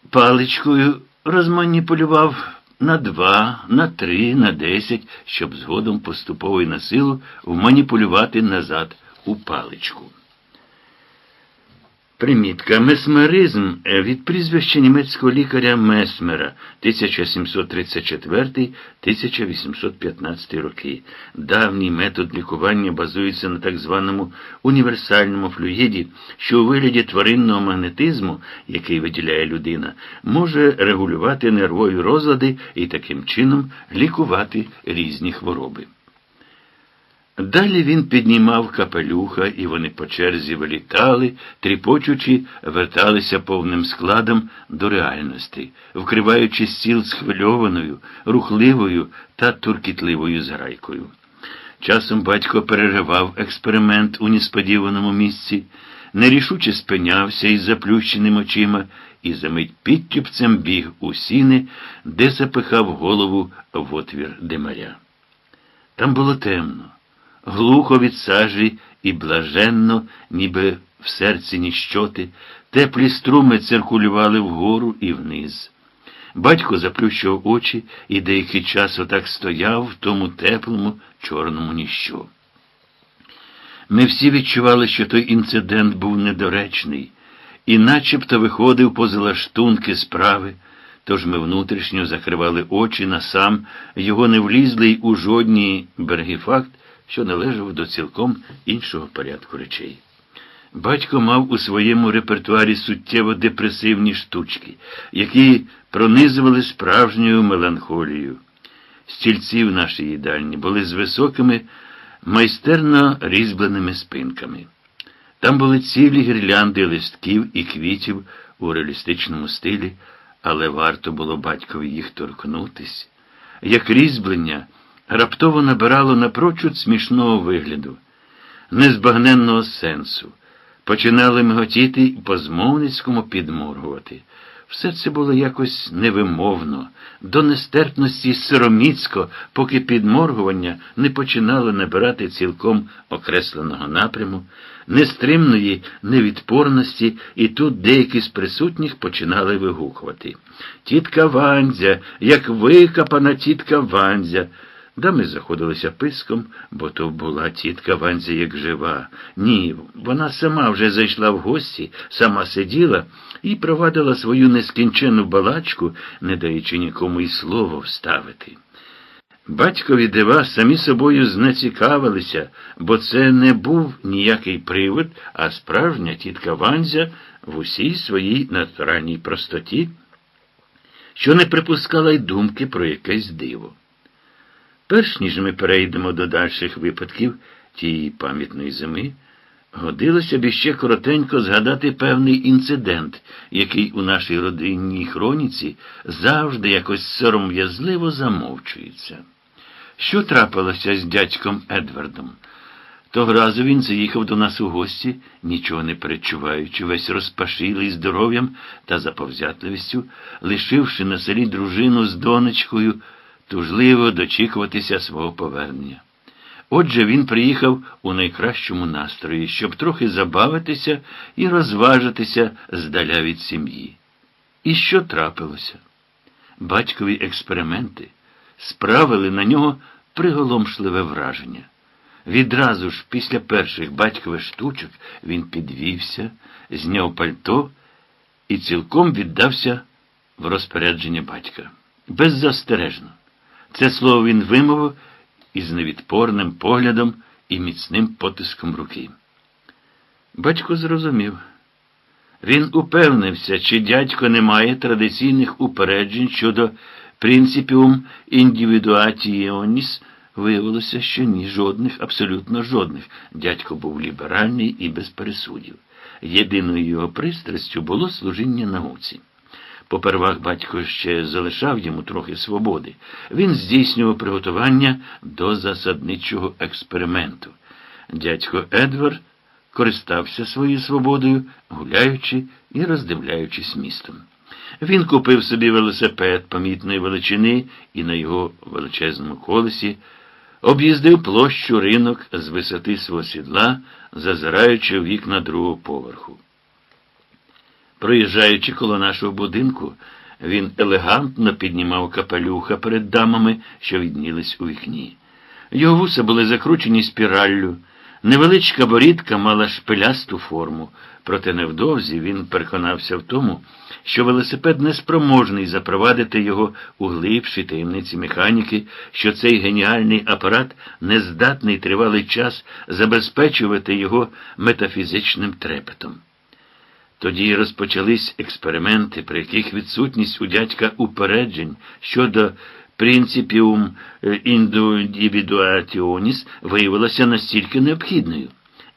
паличкою, розманіпулював на два, на три, на десять, щоб згодом поступово і на силу вманіпулювати назад у паличку. Примітка месмеризм від прізвища німецького лікаря Месмера 1734-1815 роки. Давній метод лікування базується на так званому універсальному флюїді, що у вигляді тваринного магнетизму, який виділяє людина, може регулювати нервові розлади і таким чином лікувати різні хвороби. Далі він піднімав капелюха, і вони по черзі вилітали, тріпочучи, верталися повним складом до реальності, вкриваючи стіл схвильованою, рухливою та туркітливою зграйкою. Часом батько переривав експеримент у несподіваному місці, нерішуче спинявся із заплющеним очима і за мить підтюпцем біг у сіни, де запихав голову в отвір димаря. Там було темно глухо від сажі і блаженно, ніби в серці ніщоти, Теплі струми циркулювали вгору і вниз. Батько заплющував очі і деякий час отак стояв в тому теплому чорному ніщо. Ми всі відчували, що той інцидент був недоречний і начебто виходив поза лаштунки справи, тож ми внутрішньо закривали очі на сам його не влізлий у жодні береги факт, що належав до цілком іншого порядку речей. Батько мав у своєму репертуарі суттєво депресивні штучки, які пронизували справжньою меланхолією. Стільці в нашій їдальні були з високими, майстерно різьбленими спинками. Там були цілі гірлянди листків і квітів у реалістичному стилі, але варто було батькові їх торкнутись. Як різьблення раптово набирало напрочуд смішного вигляду, незбагненного сенсу починали миготіти і по змовницькому підморгувати. Все це було якось невимовно, до нестерпності сироміцько, поки підморгування не починало набирати цілком окресленого напряму, нестримної невідпорності, і тут деякі з присутніх починали вигукувати. Тітка Ванзя, як викопана тітка Ванзя. Дами заходилися писком, бо то була тітка Ванзі як жива. Ні, вона сама вже зайшла в гості, сама сиділа і провадила свою нескінчену балачку, не даючи нікому й слово вставити. Батькові дива самі собою знецікавилися, бо це не був ніякий привид, а справжня тітка Ванзя в усій своїй натуральній простоті, що не припускала й думки про якесь диво. Перш ніж ми перейдемо до дальших випадків тієї пам'ятної зими, годилося б іще коротенько згадати певний інцидент, який у нашій родинній хроніці завжди якось сором'язливо замовчується. Що трапилося з дядьком Едвардом? Того разу він заїхав до нас у гості, нічого не перечуваючи, весь розпашилий здоров'ям та заповзятливістю, лишивши на селі дружину з донечкою тужливо дочікуватися свого повернення. Отже, він приїхав у найкращому настрої, щоб трохи забавитися і розважитися здаля від сім'ї. І що трапилося? Батькові експерименти справили на нього приголомшливе враження. Відразу ж, після перших батькових штучок, він підвівся, зняв пальто і цілком віддався в розпорядження батька. Беззастережно. Це слово він вимовив із невідпорним поглядом і міцним потиском руки. Батько зрозумів. Він упевнився, чи дядько не має традиційних упереджень щодо принципіум індивідуатіоніс, виявилося, що ні, жодних, абсолютно жодних. Дядько був ліберальний і без пересудів. Єдиною його пристрастю було служіння науці. Попервах батько ще залишав йому трохи свободи. Він здійснював приготування до засадничого експерименту. Дядько Едвард користався своєю свободою, гуляючи і роздивляючись містом. Він купив собі велосипед помітної величини і на його величезному колесі об'їздив площу ринок з висоти свого сідла, зазираючи в вікна другого поверху. Проїжджаючи коло нашого будинку, він елегантно піднімав капелюха перед дамами, що віднілись у вікні. Його вуса були закручені спіраллю. Невеличка борідка мала шпилясту форму, проте невдовзі він переконався в тому, що велосипед неспроможний запровадити його у глибші таємниці механіки, що цей геніальний апарат не здатний тривалий час забезпечувати його метафізичним трепетом. Тоді розпочались експерименти, при яких відсутність у дядька упереджень щодо принципіум індивідуатіоніс виявилася настільки необхідною.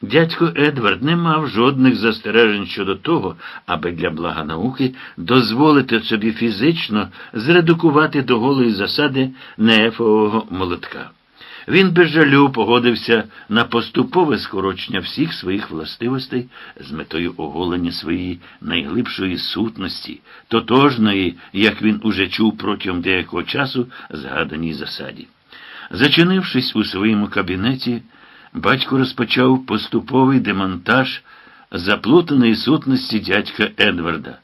Дядько Едвард не мав жодних застережень щодо того, аби для блага науки дозволити собі фізично зредукувати до голої засади неефового молотка. Він без жалю погодився на поступове скорочення всіх своїх властивостей з метою оголення своєї найглибшої сутності, тотожної, як він уже чув протягом деякого часу, згаданій засаді. Зачинившись у своєму кабінеті, батько розпочав поступовий демонтаж заплутаної сутності дядька Едварда,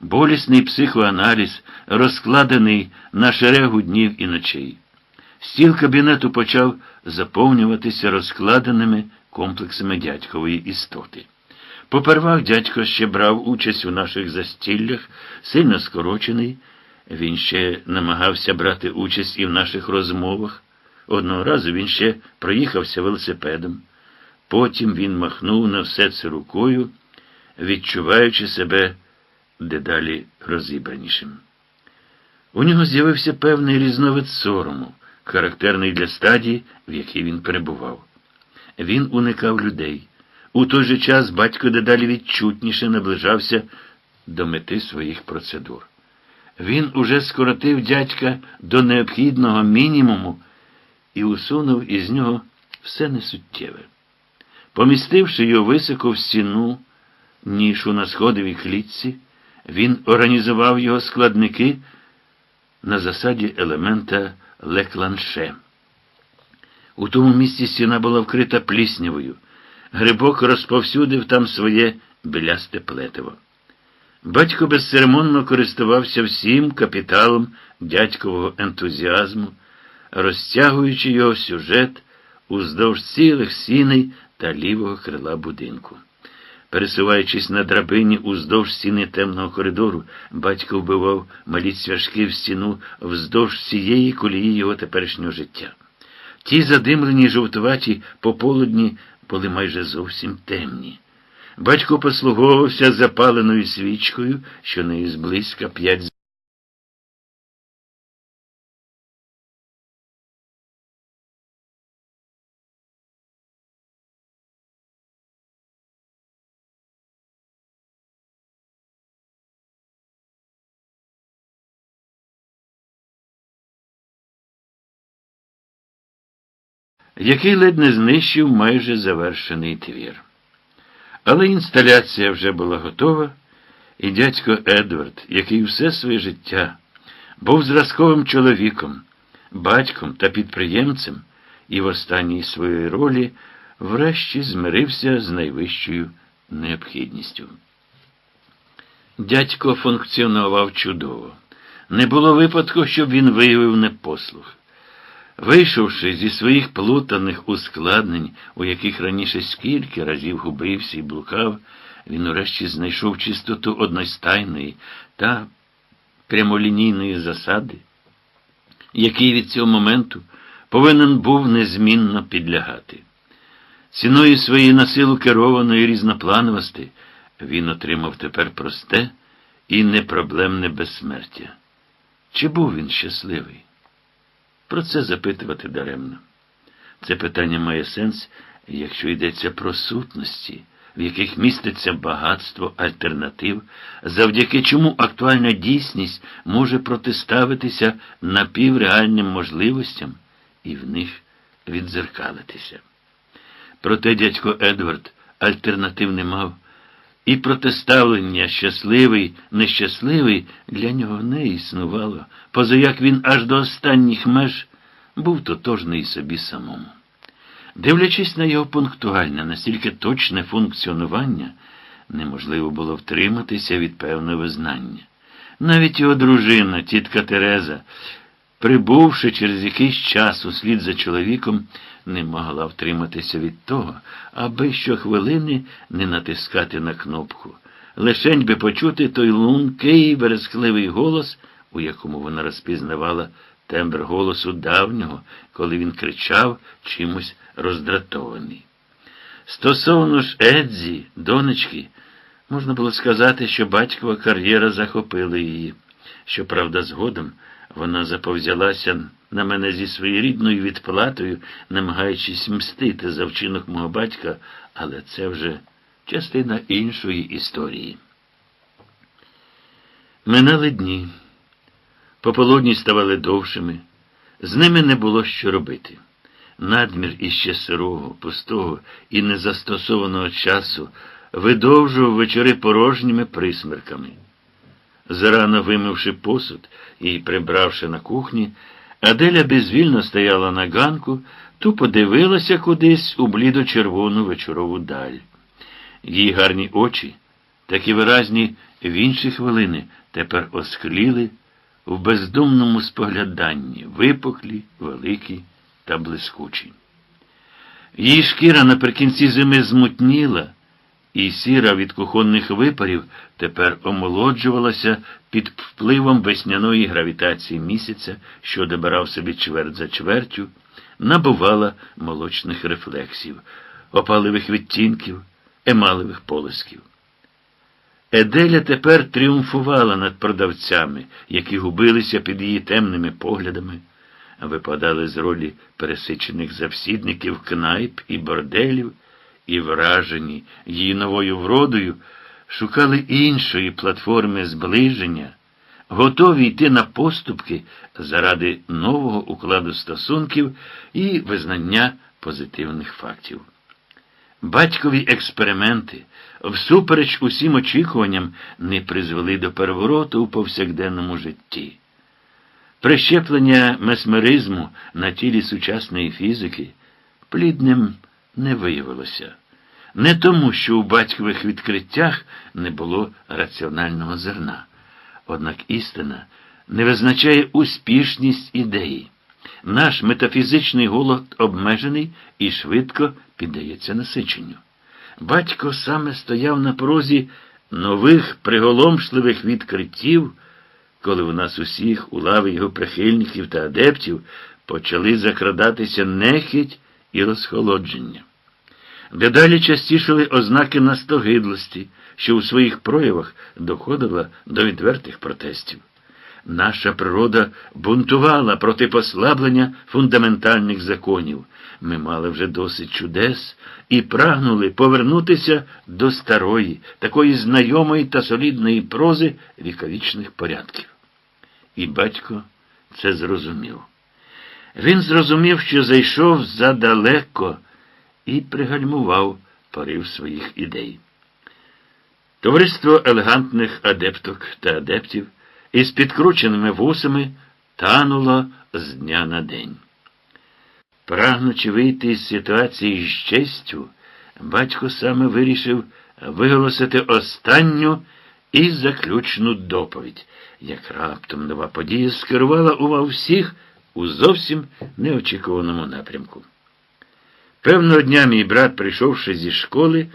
болісний психоаналіз, розкладений на шерегу днів і ночей. Стіл кабінету почав заповнюватися розкладеними комплексами дядькової істоти. Попервах дядько ще брав участь у наших застіллях, сильно скорочений. Він ще намагався брати участь і в наших розмовах. Одного разу він ще проїхався велосипедом. Потім він махнув на все це рукою, відчуваючи себе дедалі розібранішим. У нього з'явився певний різновид сорому, характерний для стадії, в якій він перебував. Він уникав людей. У той же час батько дедалі відчутніше наближався до мети своїх процедур. Він уже скоротив дядька до необхідного мінімуму і усунув із нього все несуттєве. Помістивши його високо в стіну, нішу на сходовій клітці, він організував його складники на засаді елемента лекланше. У тому місці стіна була вкрита пліснявою. Грибок розповсюдив там своє білясте плетиво. Батько безцеремонно користувався всім капіталом дядькового ентузіазму, розтягуючи його сюжет уздовж цілих сіней та лівого крила будинку. Пересуваючись на драбині уздовж стіни темного коридору, батько вбивав малі цвяшки в стіну вздовж всієї колії його теперішнього життя. Ті задимлені жовтуваті пополудні були майже зовсім темні. Батько послуговувався запаленою свічкою, що неї зблизька п'ять який ледь не знищив майже завершений твір. Але інсталяція вже була готова, і дядько Едвард, який все своє життя був зразковим чоловіком, батьком та підприємцем, і в останній своїй ролі врешті змирився з найвищою необхідністю. Дядько функціонував чудово. Не було випадку, щоб він виявив непослух. Вийшовши зі своїх плутаних ускладнень, у яких раніше скільки разів губився і блукав, він урешті знайшов чистоту одностайної та прямолінійної засади, який від цього моменту повинен був незмінно підлягати. Ціною своєї насилу керованої різноплановості він отримав тепер просте і непроблемне безсмертя. Чи був він щасливий? Про це запитувати даремно. Це питання має сенс, якщо йдеться про сутності, в яких міститься багатство альтернатив, завдяки чому актуальна дійсність може протиставитися напівреальним можливостям і в них відзеркалитися. Проте дядько Едвард альтернатив не мав, і протиставлення щасливий, нещасливий для нього не існувало, позаяк він аж до останніх меж був тотожний собі самому. Дивлячись на його пунктуальне, настільки точне функціонування, неможливо було втриматися від певного визнання. Навіть його дружина, тітка Тереза, прибувши через якийсь час услід за чоловіком, не могла втриматися від того, аби щохвилини не натискати на кнопку. Лишень би почути той лункий верескливий голос, у якому вона розпізнавала тембр голосу давнього, коли він кричав чимось роздратований. Стосовно ж Едзі, донечки, можна було сказати, що батькова кар'єра захопила її. Щоправда, згодом вона заповзялася на мене зі своєрідною відплатою, намагаючись мстити за вчинок мого батька, але це вже частина іншої історії. Минали дні. Пополудні ставали довшими, з ними не було що робити. Надмір іще сирого, пустого і незастосованого часу видовжував вечори порожніми присмерками. Зарано вимивши посуд і прибравши на кухні, Аделя безвільно стояла на ганку, тупо дивилася кудись у блідо-червону вечорову даль. Її гарні очі, такі виразні в інші хвилини, тепер оскліли в бездумному спогляданні, випуклі, великі та блискучі. Її шкіра наприкінці зими змутніла, і сіра від кухонних випарів тепер омолоджувалася під впливом весняної гравітації місяця, що добирав собі чверть за чвертю, набувала молочних рефлексів, опаливих відтінків, емалевих полисків. Еделя тепер тріумфувала над продавцями, які губилися під її темними поглядами, випадали з ролі пересичених завсідників кнайп і борделів, і, вражені її новою вродою, шукали іншої платформи зближення, готові йти на поступки заради нового укладу стосунків і визнання позитивних фактів. Батькові експерименти, всупереч усім очікуванням, не призвели до перевороту у повсякденному житті. Прищеплення месмеризму на тілі сучасної фізики плідним не виявилося. Не тому, що у батькових відкриттях не було раціонального зерна. Однак істина не визначає успішність ідеї. Наш метафізичний голод обмежений і швидко піддається насиченню. Батько саме стояв на порозі нових приголомшливих відкриттів, коли у нас усіх, у лави його прихильників та адептів, почали закрадатися нехідь і розхолодження. Дедалі частішали ознаки настогидлості, що у своїх проявах доходила до відвертих протестів. Наша природа бунтувала проти послаблення фундаментальних законів. Ми мали вже досить чудес і прагнули повернутися до старої, такої знайомої та солідної прози віковічних порядків. І батько це зрозумів. Він зрозумів, що зайшов задалеко і пригальмував порив своїх ідей. Товариство елегантних адепток та адептів із підкрученими вусами тануло з дня на день. Прагнучи вийти з ситуації з честю, батько саме вирішив виголосити останню і заключну доповідь, як раптом нова подія скерувала увагу всіх у зовсім неочікуваному напрямку. Певного дня мій брат, прийшовши зі школи,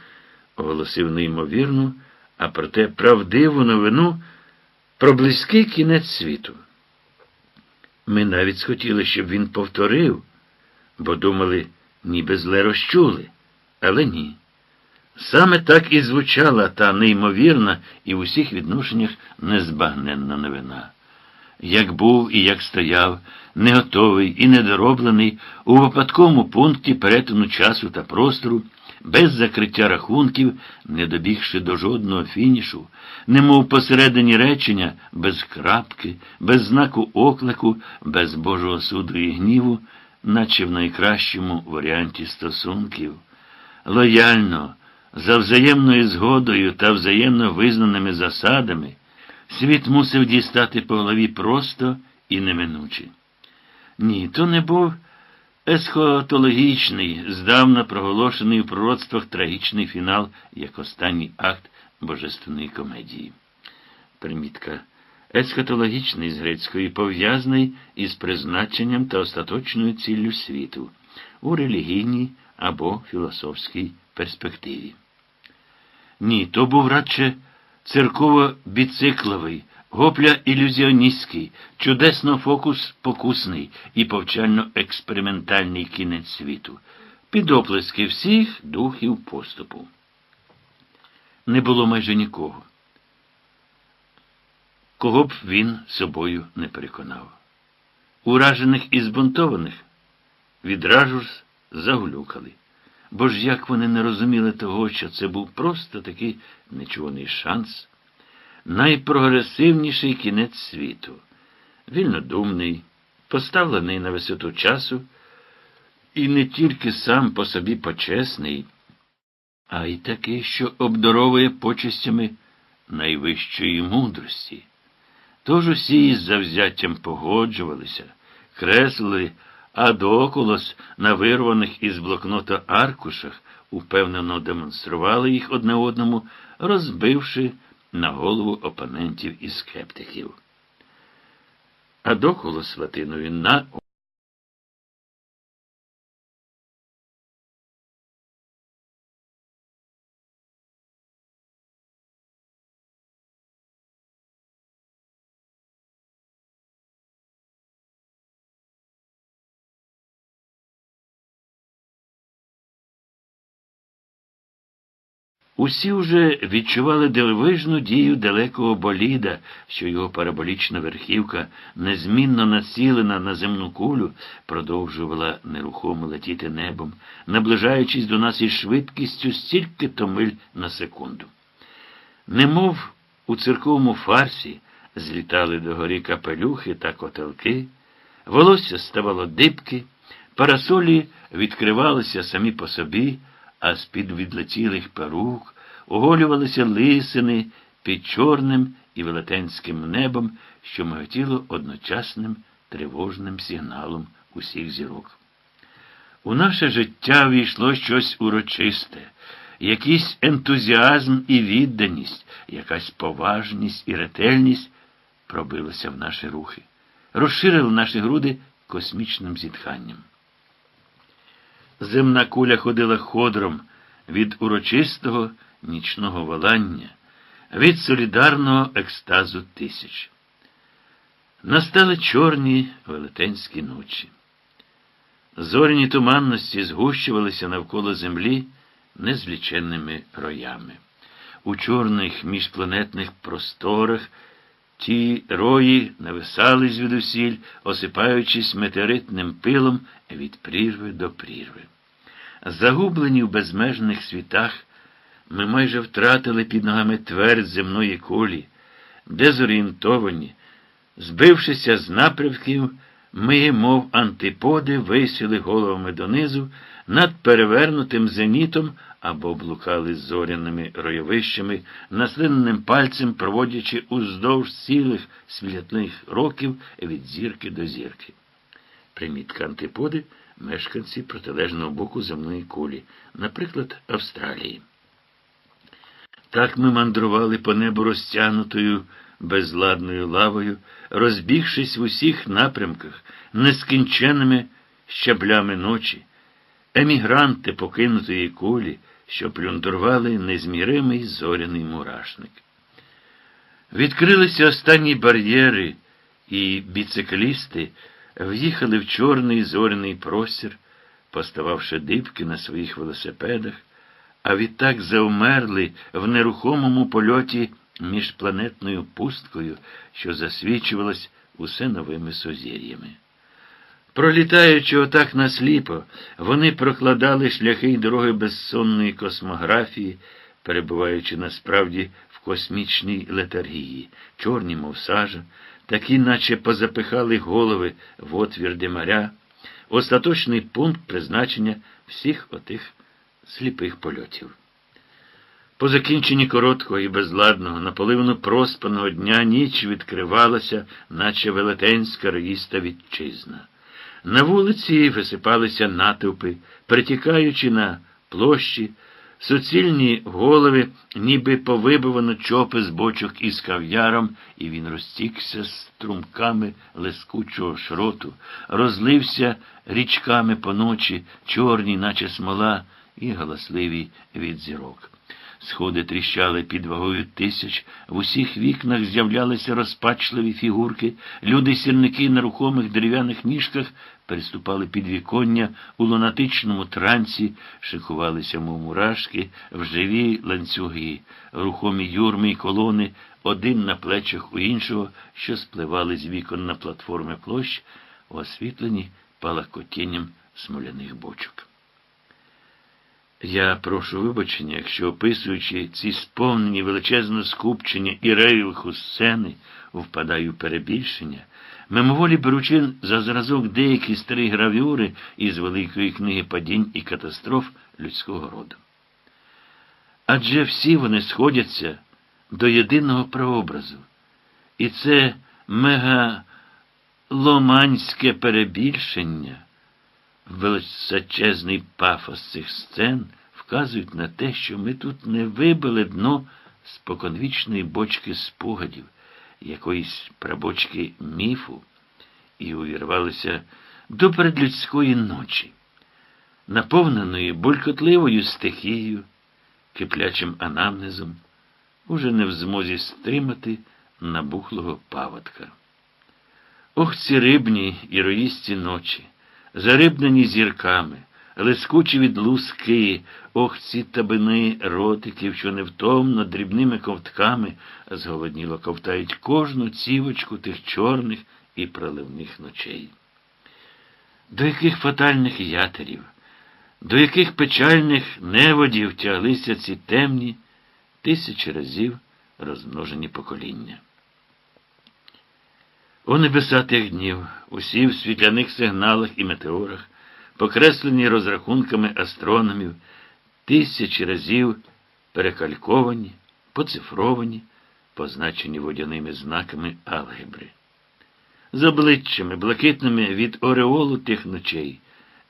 оголосив неймовірну, а проте правдиву новину про близький кінець світу. Ми навіть схотіли, щоб він повторив, бо думали, ніби зле розчули, але ні. Саме так і звучала та неймовірна і в усіх відношеннях незбагненна новина. Як був і як стояв, не готовий і недороблений у випадковому пункті перетину часу та простору, без закриття рахунків, не добігши до жодного фінішу, немов посередині речення, без крапки, без знаку оклику, без Божого суду і гніву, наче в найкращому варіанті стосунків. Лояльно, за взаємною згодою та взаємно визнаними засадами, світ мусив дістати по голові просто і неминуче. Ні, то не був есхотологічний, здавна проголошений у пророцтвах трагічний фінал як останній акт божественної комедії. Примітка. Есхатологічний з грецької пов'язаний із призначенням та остаточною ціллю світу у релігійній або філософській перспективі. Ні, то був радше церково-біцикловий, гопля ілюзіоністський, чудесно фокус покусний і повчально-експериментальний кінець світу, підоплески всіх духів поступу. Не було майже нікого. Кого б він собою не переконав. Уражених і збунтованих відразу ж загулюкали. Бо ж як вони не розуміли того, що це був просто такий нечуваний шанс, найпрогресивніший кінець світу, вільнодумний, поставлений на висоту часу, і не тільки сам по собі почесний, а й такий, що обдаровує почестями найвищої мудрості. Тож усі із завзяттям погоджувалися, креслили а доколос на вирваних із блокнота аркушах упевнено демонстрували їх одне одному, розбивши на голову опонентів і скептиків. А доколо Сватинові на Усі вже відчували дивовижну дію далекого боліда, що його параболічна верхівка, незмінно націлена на земну кулю, продовжувала нерухомо летіти небом, наближаючись до нас із швидкістю стільки то миль на секунду. Немов у церковому фарсі злітали догорі капелюхи та котелки, волосся ставало дибки, парасолі відкривалися самі по собі а з-під відлетілих перук оголювалися лисини під чорним і велетенським небом, що миготіло одночасним тривожним сигналом усіх зірок. У наше життя війшло щось урочисте, якийсь ентузіазм і відданість, якась поважність і ретельність пробилися в наші рухи, розширили наші груди космічним зітханням. Земна куля ходила ходром від урочистого нічного волання, від солідарного екстазу тисяч. Настали чорні велетенські ночі. Зоряні туманності згущувалися навколо землі незліченними роями. У чорних міжпланетних просторах ті рої нависали звідусіль, осипаючись метеоритним пилом від прірви до прірви. Загублені в безмежних світах, ми майже втратили під ногами твердь земної кулі, дезорієнтовані, збившися з напрямків, ми, мов антиподи, висіли головами донизу над перевернутим зенітом або блукали зоряними ройовищами, наслиненим пальцем проводячи уздовж цілих світлятних років від зірки до зірки. Примітка антиподи – мешканці протилежного боку земної кулі, наприклад, Австралії. Так ми мандрували по небу розтягнутою безладною лавою, розбігшись в усіх напрямках, нескінченними щаблями ночі, емігранти покинутої кулі, що плюндрували незміримий зоряний мурашник. Відкрилися останні бар'єри, і біциклісти в'їхали в чорний зоряний простір, постававши дибки на своїх велосипедах, а відтак завмерли в нерухомому польоті між планетною пусткою, що засвічувалась усе новими сузір'ями. Пролітаючи отак насліпо, вони прокладали шляхи й дороги безсонної космографії, перебуваючи насправді в космічній летаргії, чорні, мов сажа, такі, наче позапихали голови в отвір димаря, остаточний пункт призначення всіх отих сліпих польотів. По закінченні короткого і безладного, наполовину проспаного дня ніч відкривалася, наче велетенська роїста вітчизна. На вулиці висипалися натовпи, притікаючи на площі, суцільні голови, ніби повибивано чопи з бочок із кав'яром, і він розтікся струмками лескучого шроту, розлився річками по ночі, чорні, наче смола, і галасливі від зірок. Сходи тріщали під вагою тисяч, в усіх вікнах з'являлися розпачливі фігурки, люди сірники на рухомих дерев'яних ніжках переступали під віконня у лунатичному трансі, шикувалися, мов мурашки, в живі ланцюги, рухомі юрми й колони, один на плечах у іншого, що спливали з вікон на платформи площ, освітлені палакотінням смоляних бочок. Я прошу вибачення, якщо описуючи ці сповнені величезне скупчення і рейвиху сцени, впадаю в перебільшення, мимоволі беручи за зразок деякі старі гравюри із Великої книги падінь і катастроф людського роду. Адже всі вони сходяться до єдиного прообразу. І це мегаломанське перебільшення величезний пафос цих сцен вказують на те, що ми тут не вибили дно споконвічної бочки спогадів, якоїсь прабочки міфу, і увірвалися до передлюдської ночі, наповненої булькотливою стихією, киплячим анамнезом, уже не в змозі стримати набухлого паводка. Ох, ці рибні і роїсті ночі, зарибнені зірками, лискучі від луски, ох, ці табини ротиків, що невтомно дрібними ковтками зголодніло ковтають кожну цівочку тих чорних і проливних ночей. До яких фатальних ятерів, до яких печальних неводів тяглися ці темні тисячі разів розмножені покоління. У небеса тих днів, усі в світляних сигналах і метеорах, покреслені розрахунками астрономів, тисячі разів перекальковані, поцифровані, позначені водяними знаками алгебри. З обличчями, блакитними від ореолу тих ночей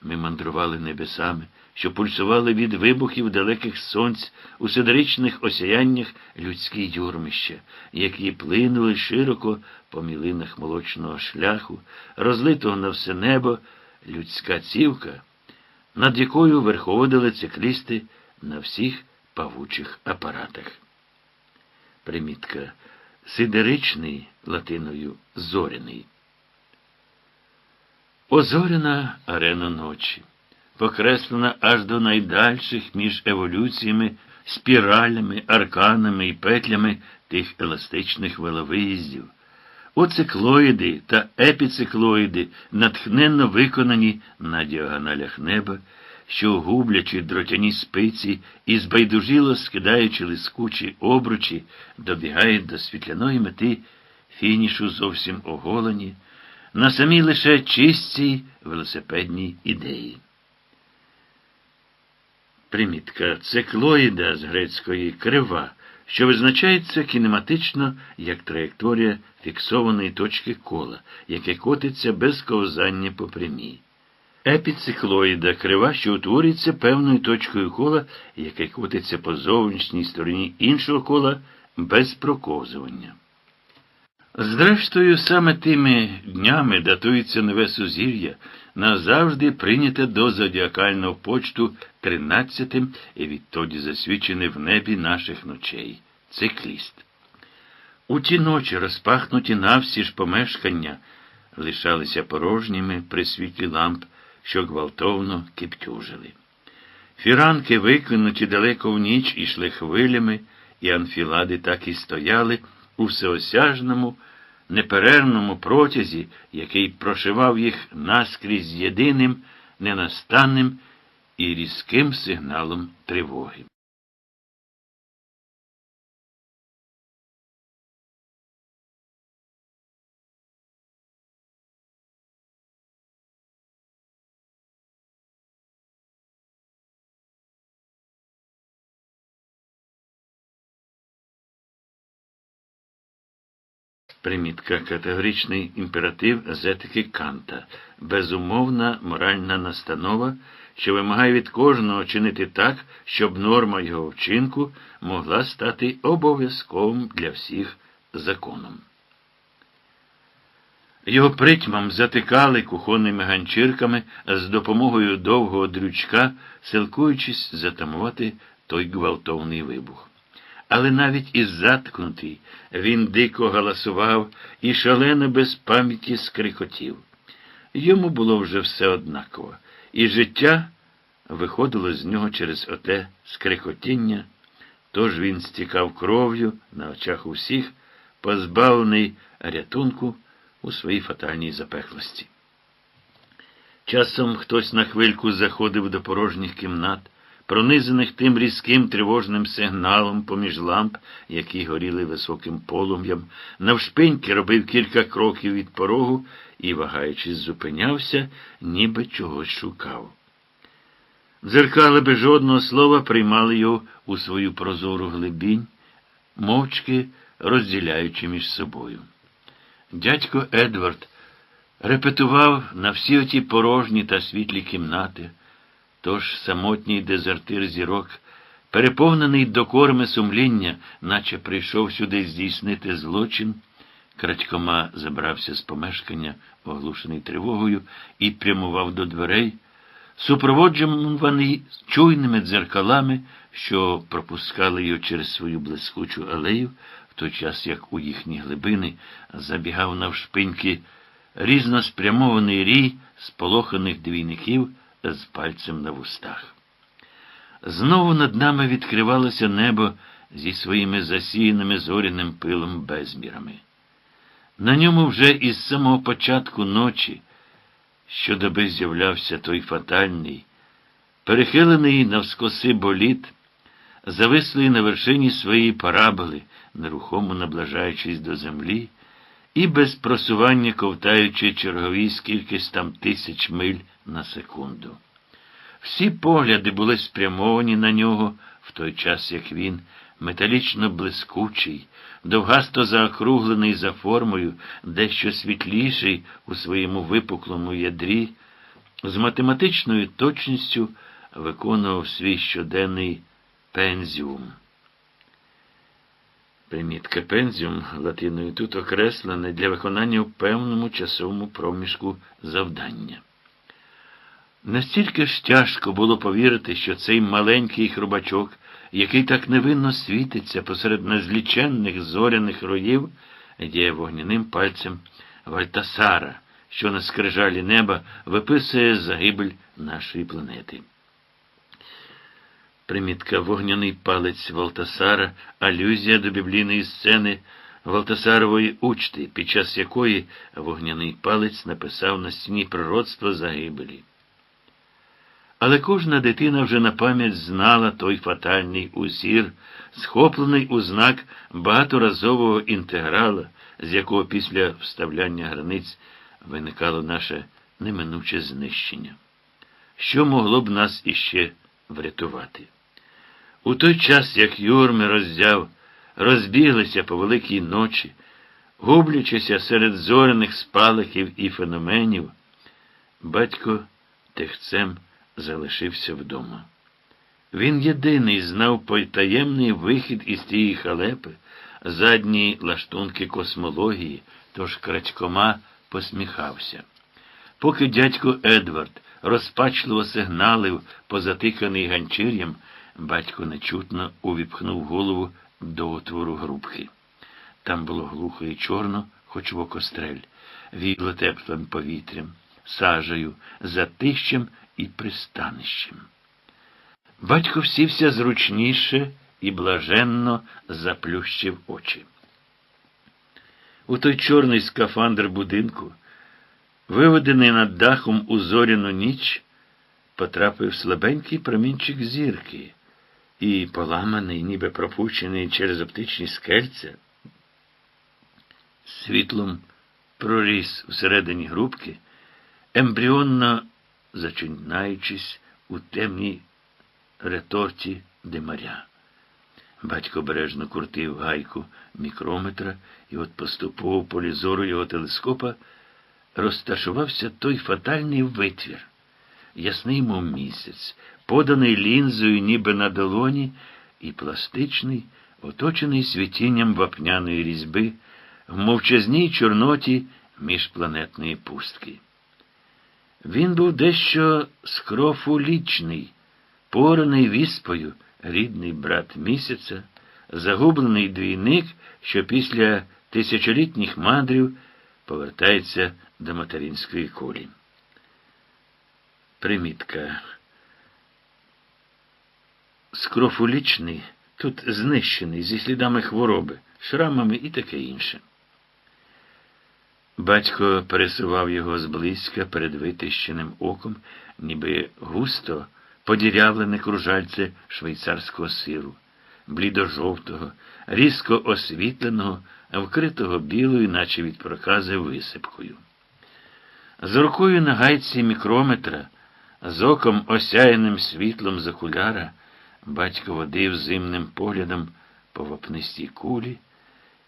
ми мандрували небесами, що пульсували від вибухів далеких сонць у сидеричних осяяннях людські юрмища, які плинули широко по мілинах молочного шляху, розлитого на все небо людська цівка, над якою верховодили циклісти на всіх павучих апаратах. Примітка сидеричний латиною зоряний. Озоряна арена ночі, покреслена аж до найдальших між еволюціями, спіралями, арканами і петлями тих еластичних веловиїздів. Оциклоїди та епіциклоїди натхненно виконані на діагоналях неба, що, гублячи дротяні спиці і збайдужило скидаючи лискучі обручі, добігають до світляної мети фінішу зовсім оголені, на самій лише чистій велосипедній ідеї. Примітка циклоїда з грецької крива що визначається кінематично як траєкторія фіксованої точки кола, яке котиться без ковзання по прямій. Епіциклоїда крива, що утворюється певною точкою кола, яке котиться по зовнішній стороні іншого кола без проковзування. Зрештою, саме тими днями датується нове сузір'я, назавжди прийняте до зодіакального почту тринадцятим і відтоді засвідчене в небі наших ночей цикліст. У ті ночі, розпахнуті навсі ж помешкання, лишалися порожніми при світлі ламп, що гвалтовно киптюжили. Фіранки, викинуті далеко в ніч, ішли хвилями, і анфілади так і стояли у всеосяжному, неперервному протязі, який прошивав їх наскрізь єдиним, ненастанним і різким сигналом тривоги. Примітка категоричний імператив з етики Канта, безумовна моральна настанова, що вимагає від кожного чинити так, щоб норма його вчинку могла стати обов'язковим для всіх законом. Його притьмам затикали кухонними ганчірками з допомогою довгого дрючка, силкуючись затамувати той гвалтовний вибух. Але навіть і заткнутий він дико галасував і шалено без пам'яті скрикотів. Йому було вже все однаково, і життя виходило з нього через оте скрикотіння, тож він стікав кров'ю на очах усіх, позбавлений рятунку у своїй фатальній запеклості. Часом хтось на хвильку заходив до порожніх кімнат пронизаних тим різким тривожним сигналом поміж ламп, які горіли високим полум'ям, навшпиньки робив кілька кроків від порогу і, вагаючись, зупинявся, ніби чогось шукав. Дзеркали без жодного слова приймали його у свою прозору глибінь, мовчки розділяючи між собою. Дядько Едвард репетував на всі оті порожні та світлі кімнати Тож самотній дезертир зірок, переповнений докорми сумління, наче прийшов сюди здійснити злочин, крадькома забрався з помешкання, оглушений тривогою, і прямував до дверей, супроводжуваний чуйними дзеркалами, що пропускали його через свою блискучу алею, в той час як у їхні глибини забігав навшпиньки різноспрямований рій сполоханих двійників з пальцем на вустах. Знову над нами відкривалося небо зі своїми засіяними зоряним пилом безмірами. На ньому вже із самого початку ночі щодоби з'являвся той фатальний, перехилений навскоси боліт, завислий на вершині своєї параболи, нерухомо наближаючись до землі, і без просування ковтаючи чергові скількись там тисяч миль на секунду. Всі погляди були спрямовані на нього, в той час як він, металічно блискучий, довгасто заокруглений за формою, дещо світліший у своєму випуклому ядрі, з математичною точністю виконував свій щоденний пензіум. Примітка пензіум латиною тут окреслене для виконання в певному часовому проміжку завдання. Настільки ж тяжко було повірити, що цей маленький хрубачок, який так невинно світиться посеред незліченних зоряних роїв, є вогняним пальцем Вальтасара, що на скрижалі неба виписує загибель нашої планети. Примітка вогняний палець Валтасара, алюзія до біблійної сцени Валтасарової учти, під час якої вогняний палець написав на стіні пророцтво загибелі. Але кожна дитина вже на пам'ять знала той фатальний узір, схоплений у знак багаторазового інтеграла, з якого після вставляння границь виникало наше неминуче знищення. Що могло б нас іще врятувати? У той час, як юрми роздяв, розбіглися по великій ночі, гублячися серед зоряних спалахів і феноменів, батько техцем залишився вдома. Він єдиний знав потаємний вихід із тієї халепи, задні лаштунки космології, тож крадькома посміхався. Поки дядько Едвард розпачливо сигналив, позатиканий ганчір'ям, батько нечутно увіпхнув голову до отвору грубки. Там було глухо і чорно, хоч в окострель, віяло теплим повітрям, сажею, затищем і пристанищем. Батько всівся зручніше і блаженно заплющив очі. У той чорний скафандр будинку, виведений над дахом у зоряну ніч, потрапив слабенький промінчик зірки і, поламаний, ніби пропущений через оптичні скельця, світлом проріс всередині грубки, ембріонно зачинаючись у темній реторті димаря. Батько бережно крутив гайку мікрометра, і от поступово полі зору його телескопа розташувався той фатальний витвір, ясний, мов місяць, поданий лінзою, ніби на долоні, і пластичний, оточений світінням вапняної різьби в мовчазній чорноті міжпланетної пустки. Він був дещо скрофулічний, пораний віспою, рідний брат місяця, загублений двійник, що після тисячолітніх мандрів повертається до материнської колі. Примітка. Скрофулічний, тут знищений зі слідами хвороби, шрамами і таке інше. Батько пересував його зблизька перед витищеним оком, ніби густо подірявлене кружальце швейцарського сиру, блідо-жовтого, різко освітленого, вкритого білою, наче від прокази висипкою. З рукою на гайці мікрометра, з оком осяяним світлом з окуляра, батько водив зимним поглядом по вапнистій кулі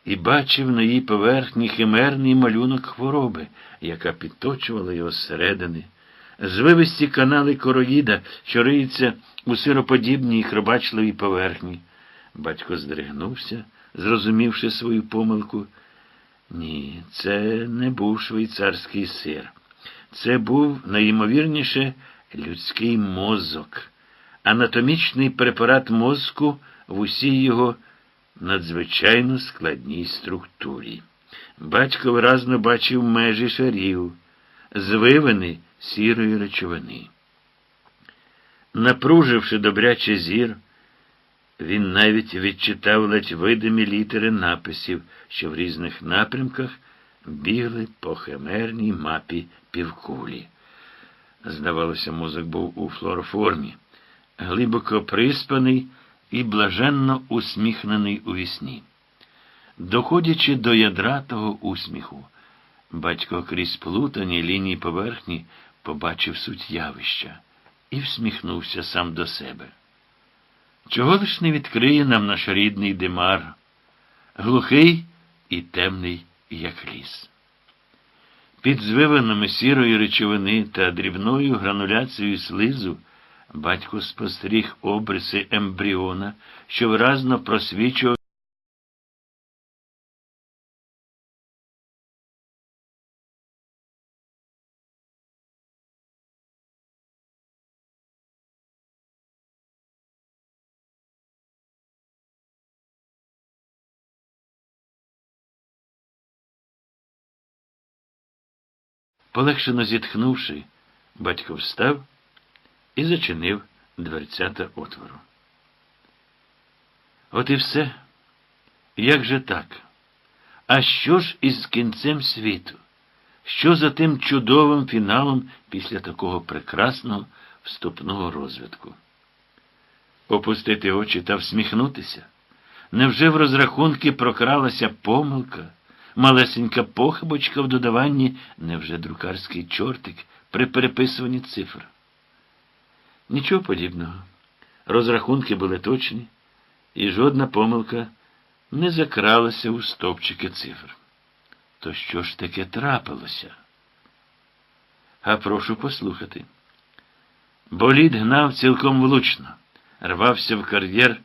і бачив на її поверхні химерний малюнок хвороби, яка підточувала його зсередини, звивисті канали короїда, що риються у сироподібній хробачливій поверхні. Батько здригнувся, зрозумівши свою помилку. Ні, це не був швейцарський сир. Це був найімовірніше людський мозок, анатомічний препарат мозку в усій його надзвичайно складній структурі. Батько виразно бачив межі шарів, звивини сірої речовини. Напруживши добряче зір, він навіть відчитав ледь видимі літери написів, що в різних напрямках бігли по химерній мапі півкулі. Здавалося, мозок був у флороформі, глибоко приспаний і блаженно усміхнений у вісні. Доходячи до ядра того усміху, батько крізь плутані лінії поверхні побачив суть явища і всміхнувся сам до себе. Чого лиш не відкриє нам наш рідний димар, глухий і темний, як ліс. Під звивинами сірої речовини та дрібною грануляцією слизу батько спостеріг обриси ембріона, що виразно просвічував. Полегшено зітхнувши, батько встав і зачинив дверцята отвору. От і все. Як же так? А що ж із кінцем світу? Що за тим чудовим фіналом після такого прекрасного вступного розвитку? Опустити очі та всміхнутися? Невже в розрахунки прокралася помилка? Малесенька похибочка в додаванні, невже друкарський чортик при переписуванні цифр. Нічого подібного. Розрахунки були точні, і жодна помилка не закралася у стовпчики цифр. То що ж таке трапилося? А прошу послухати. Болід гнав цілком влучно, рвався в кар'єр,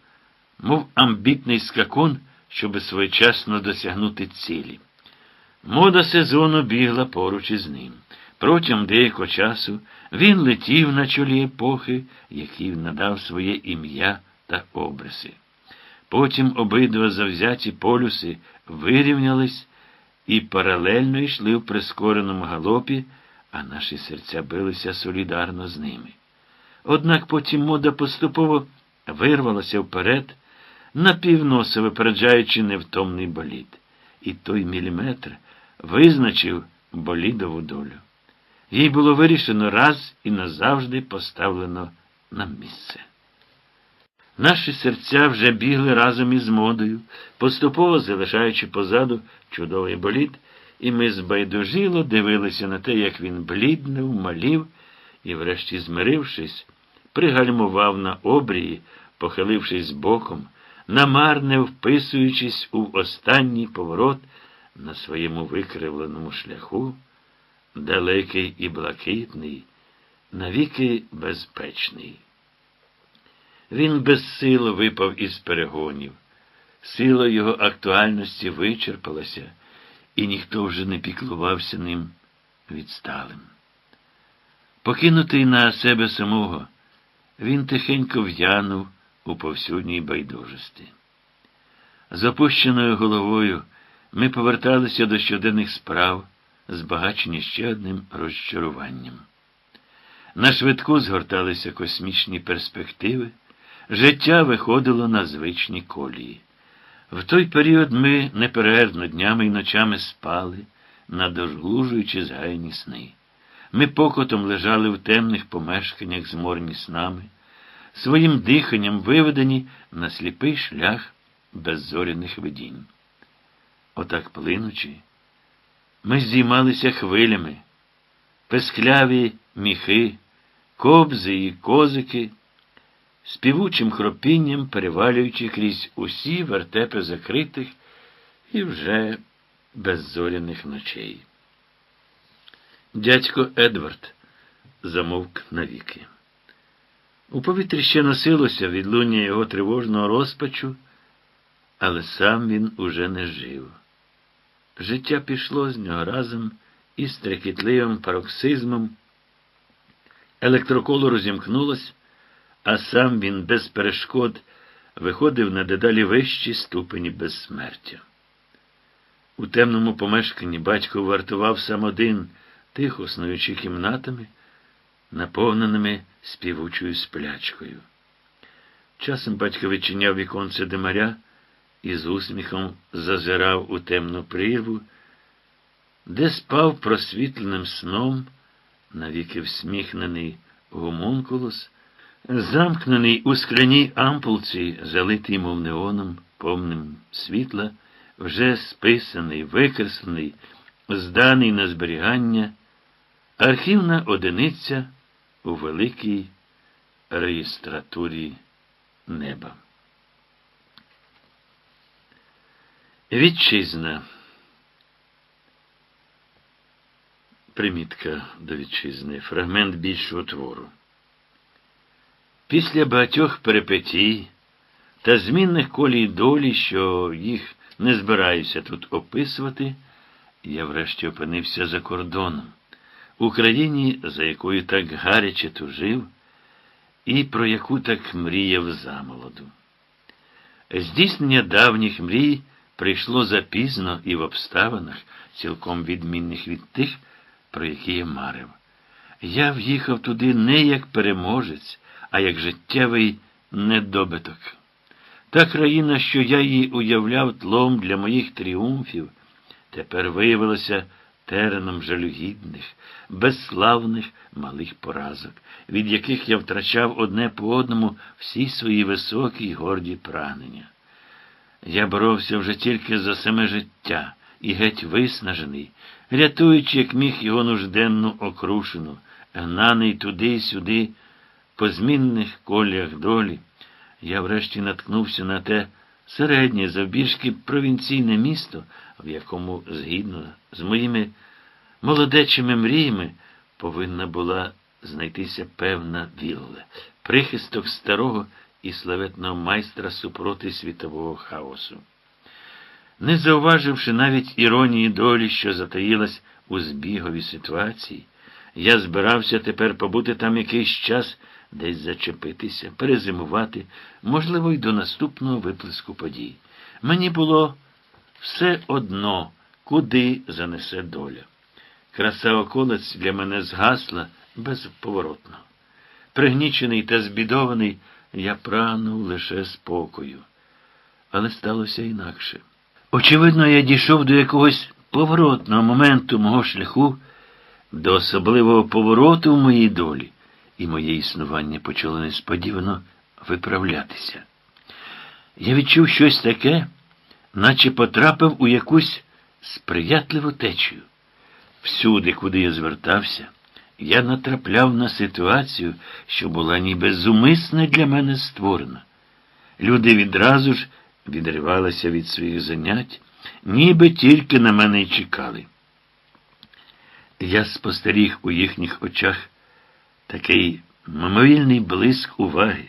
мов амбітний скакун щоб своєчасно досягнути цілі. Мода сезону бігла поруч із ним. Протягом деякого часу він летів на чолі епохи, який надав своє ім'я та обриси. Потім обидва завзяті полюси вирівнялись і паралельно йшли в прискореному галопі, а наші серця билися солідарно з ними. Однак потім мода поступово вирвалася вперед напівноса випереджаючи невтомний болід. І той міліметр визначив болідову долю. Їй було вирішено раз і назавжди поставлено на місце. Наші серця вже бігли разом із модою, поступово залишаючи позаду чудовий болід, і ми збайдужило дивилися на те, як він бліднив, малів і, врешті, змирившись, пригальмував на обрії, похилившись боком намарне вписуючись у останній поворот на своєму викривленому шляху, далекий і блакитний, навіки безпечний. Він безсило випав із перегонів, сила його актуальності вичерпалася, і ніхто вже не піклувався ним відсталим. Покинутий на себе самого, він тихенько в'янув у повсюдній байдужості. З опущеною головою ми поверталися до щоденних справ, збагачені ще одним розчаруванням. На швидку згорталися космічні перспективи, життя виходило на звичні колії. В той період ми неперервно днями і ночами спали, надожглужуючи згайні сни. Ми покотом лежали в темних помешканнях, зморні снами своїм диханням виведені на сліпий шлях беззоряних видінь. Отак плинучи, ми здіймалися хвилями, пескляві міхи, кобзи і козики, співучим хропінням перевалюючи крізь усі вертепи закритих і вже беззоряних ночей. Дядько Едвард замовк навіки. У повітрі ще носилося відлуння його тривожного розпачу, але сам він уже не жив. Життя пішло з нього разом із трекітливим пароксизмом. Електроколо розімкнулось, а сам він без перешкод виходив на дедалі вищі ступені безсмертя. У темному помешканні батько вартував сам один, тихо снуючи кімнатами, наповненими співучою сплячкою. Часом батько відчиняв віконце димаря і з усміхом зазирав у темну прірву, де спав просвітленим сном, навіки всміхнений гомункулус, замкнений у скляній ампулці, залитий, мов неоном, повним світла, вже списаний, викреслений, зданий на зберігання, архівна одиниця у великій реєстратурі неба. Вітчизна. Примітка до вітчизни. Фрагмент більшого твору. Після багатьох перипетій та змінних колій долі, що їх не збираюся тут описувати, я врешті опинився за кордоном, у країні, за якою так гаряче тужив, і про яку так мріяв замолоду. Здійснення давніх мрій прийшло запізно і в обставинах, цілком відмінних від тих, про які я марив. Я в'їхав туди не як переможець, а як життєвий недобиток. Та країна, що я її уявляв тлом для моїх тріумфів, тепер виявилася тереном жалюгідних, безславних малих поразок, від яких я втрачав одне по одному всі свої високі й горді прагнення. Я боровся вже тільки за саме життя і геть виснажений, рятуючи, як міг його нужденну окрушену, гнаний туди й сюди, по змінних колях долі, я врешті наткнувся на те середнє, завбільшки провінційне місто, в якому, згідно з моїми молодечими мріями, повинна була знайтися певна вілла, прихисток старого і славетного майстра супроти світового хаосу. Не зауваживши навіть іронії долі, що затаїлась у збіговій ситуації, я збирався тепер побути там якийсь час, десь зачепитися, перезимувати, можливо, й до наступного виплеску подій. Мені було все одно, куди занесе доля. Краса околиць для мене згасла безповоротно. Пригнічений та збідований, я прагнув лише спокою. Але сталося інакше. Очевидно, я дійшов до якогось поворотного моменту мого шляху, до особливого повороту в моїй долі, і моє існування почало несподівано виправлятися. Я відчув щось таке, наче потрапив у якусь сприятливу течію. Всюди, куди я звертався, я натрапляв на ситуацію, що була ніби зумисне для мене створена. Люди відразу ж відривалися від своїх занять, ніби тільки на мене й чекали. Я спостеріг у їхніх очах такий мимовільний блиск уваги,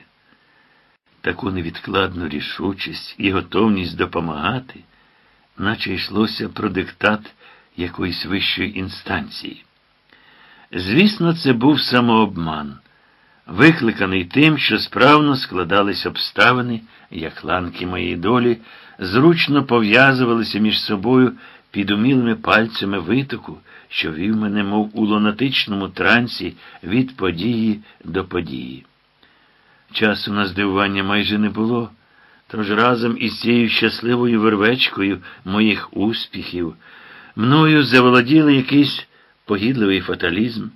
таку невідкладну рішучість і готовність допомагати, наче йшлося про диктат якоїсь вищої інстанції. Звісно, це був самообман, викликаний тим, що справно складались обставини, як ланки моєї долі, зручно пов'язувалися між собою під умілими пальцями витоку, що вів мене, мов у лунатичному трансі від події до події. Часу на здивування майже не було, тож разом із цією щасливою вервечкою моїх успіхів мною заволоділи якийсь погідливий фаталізм,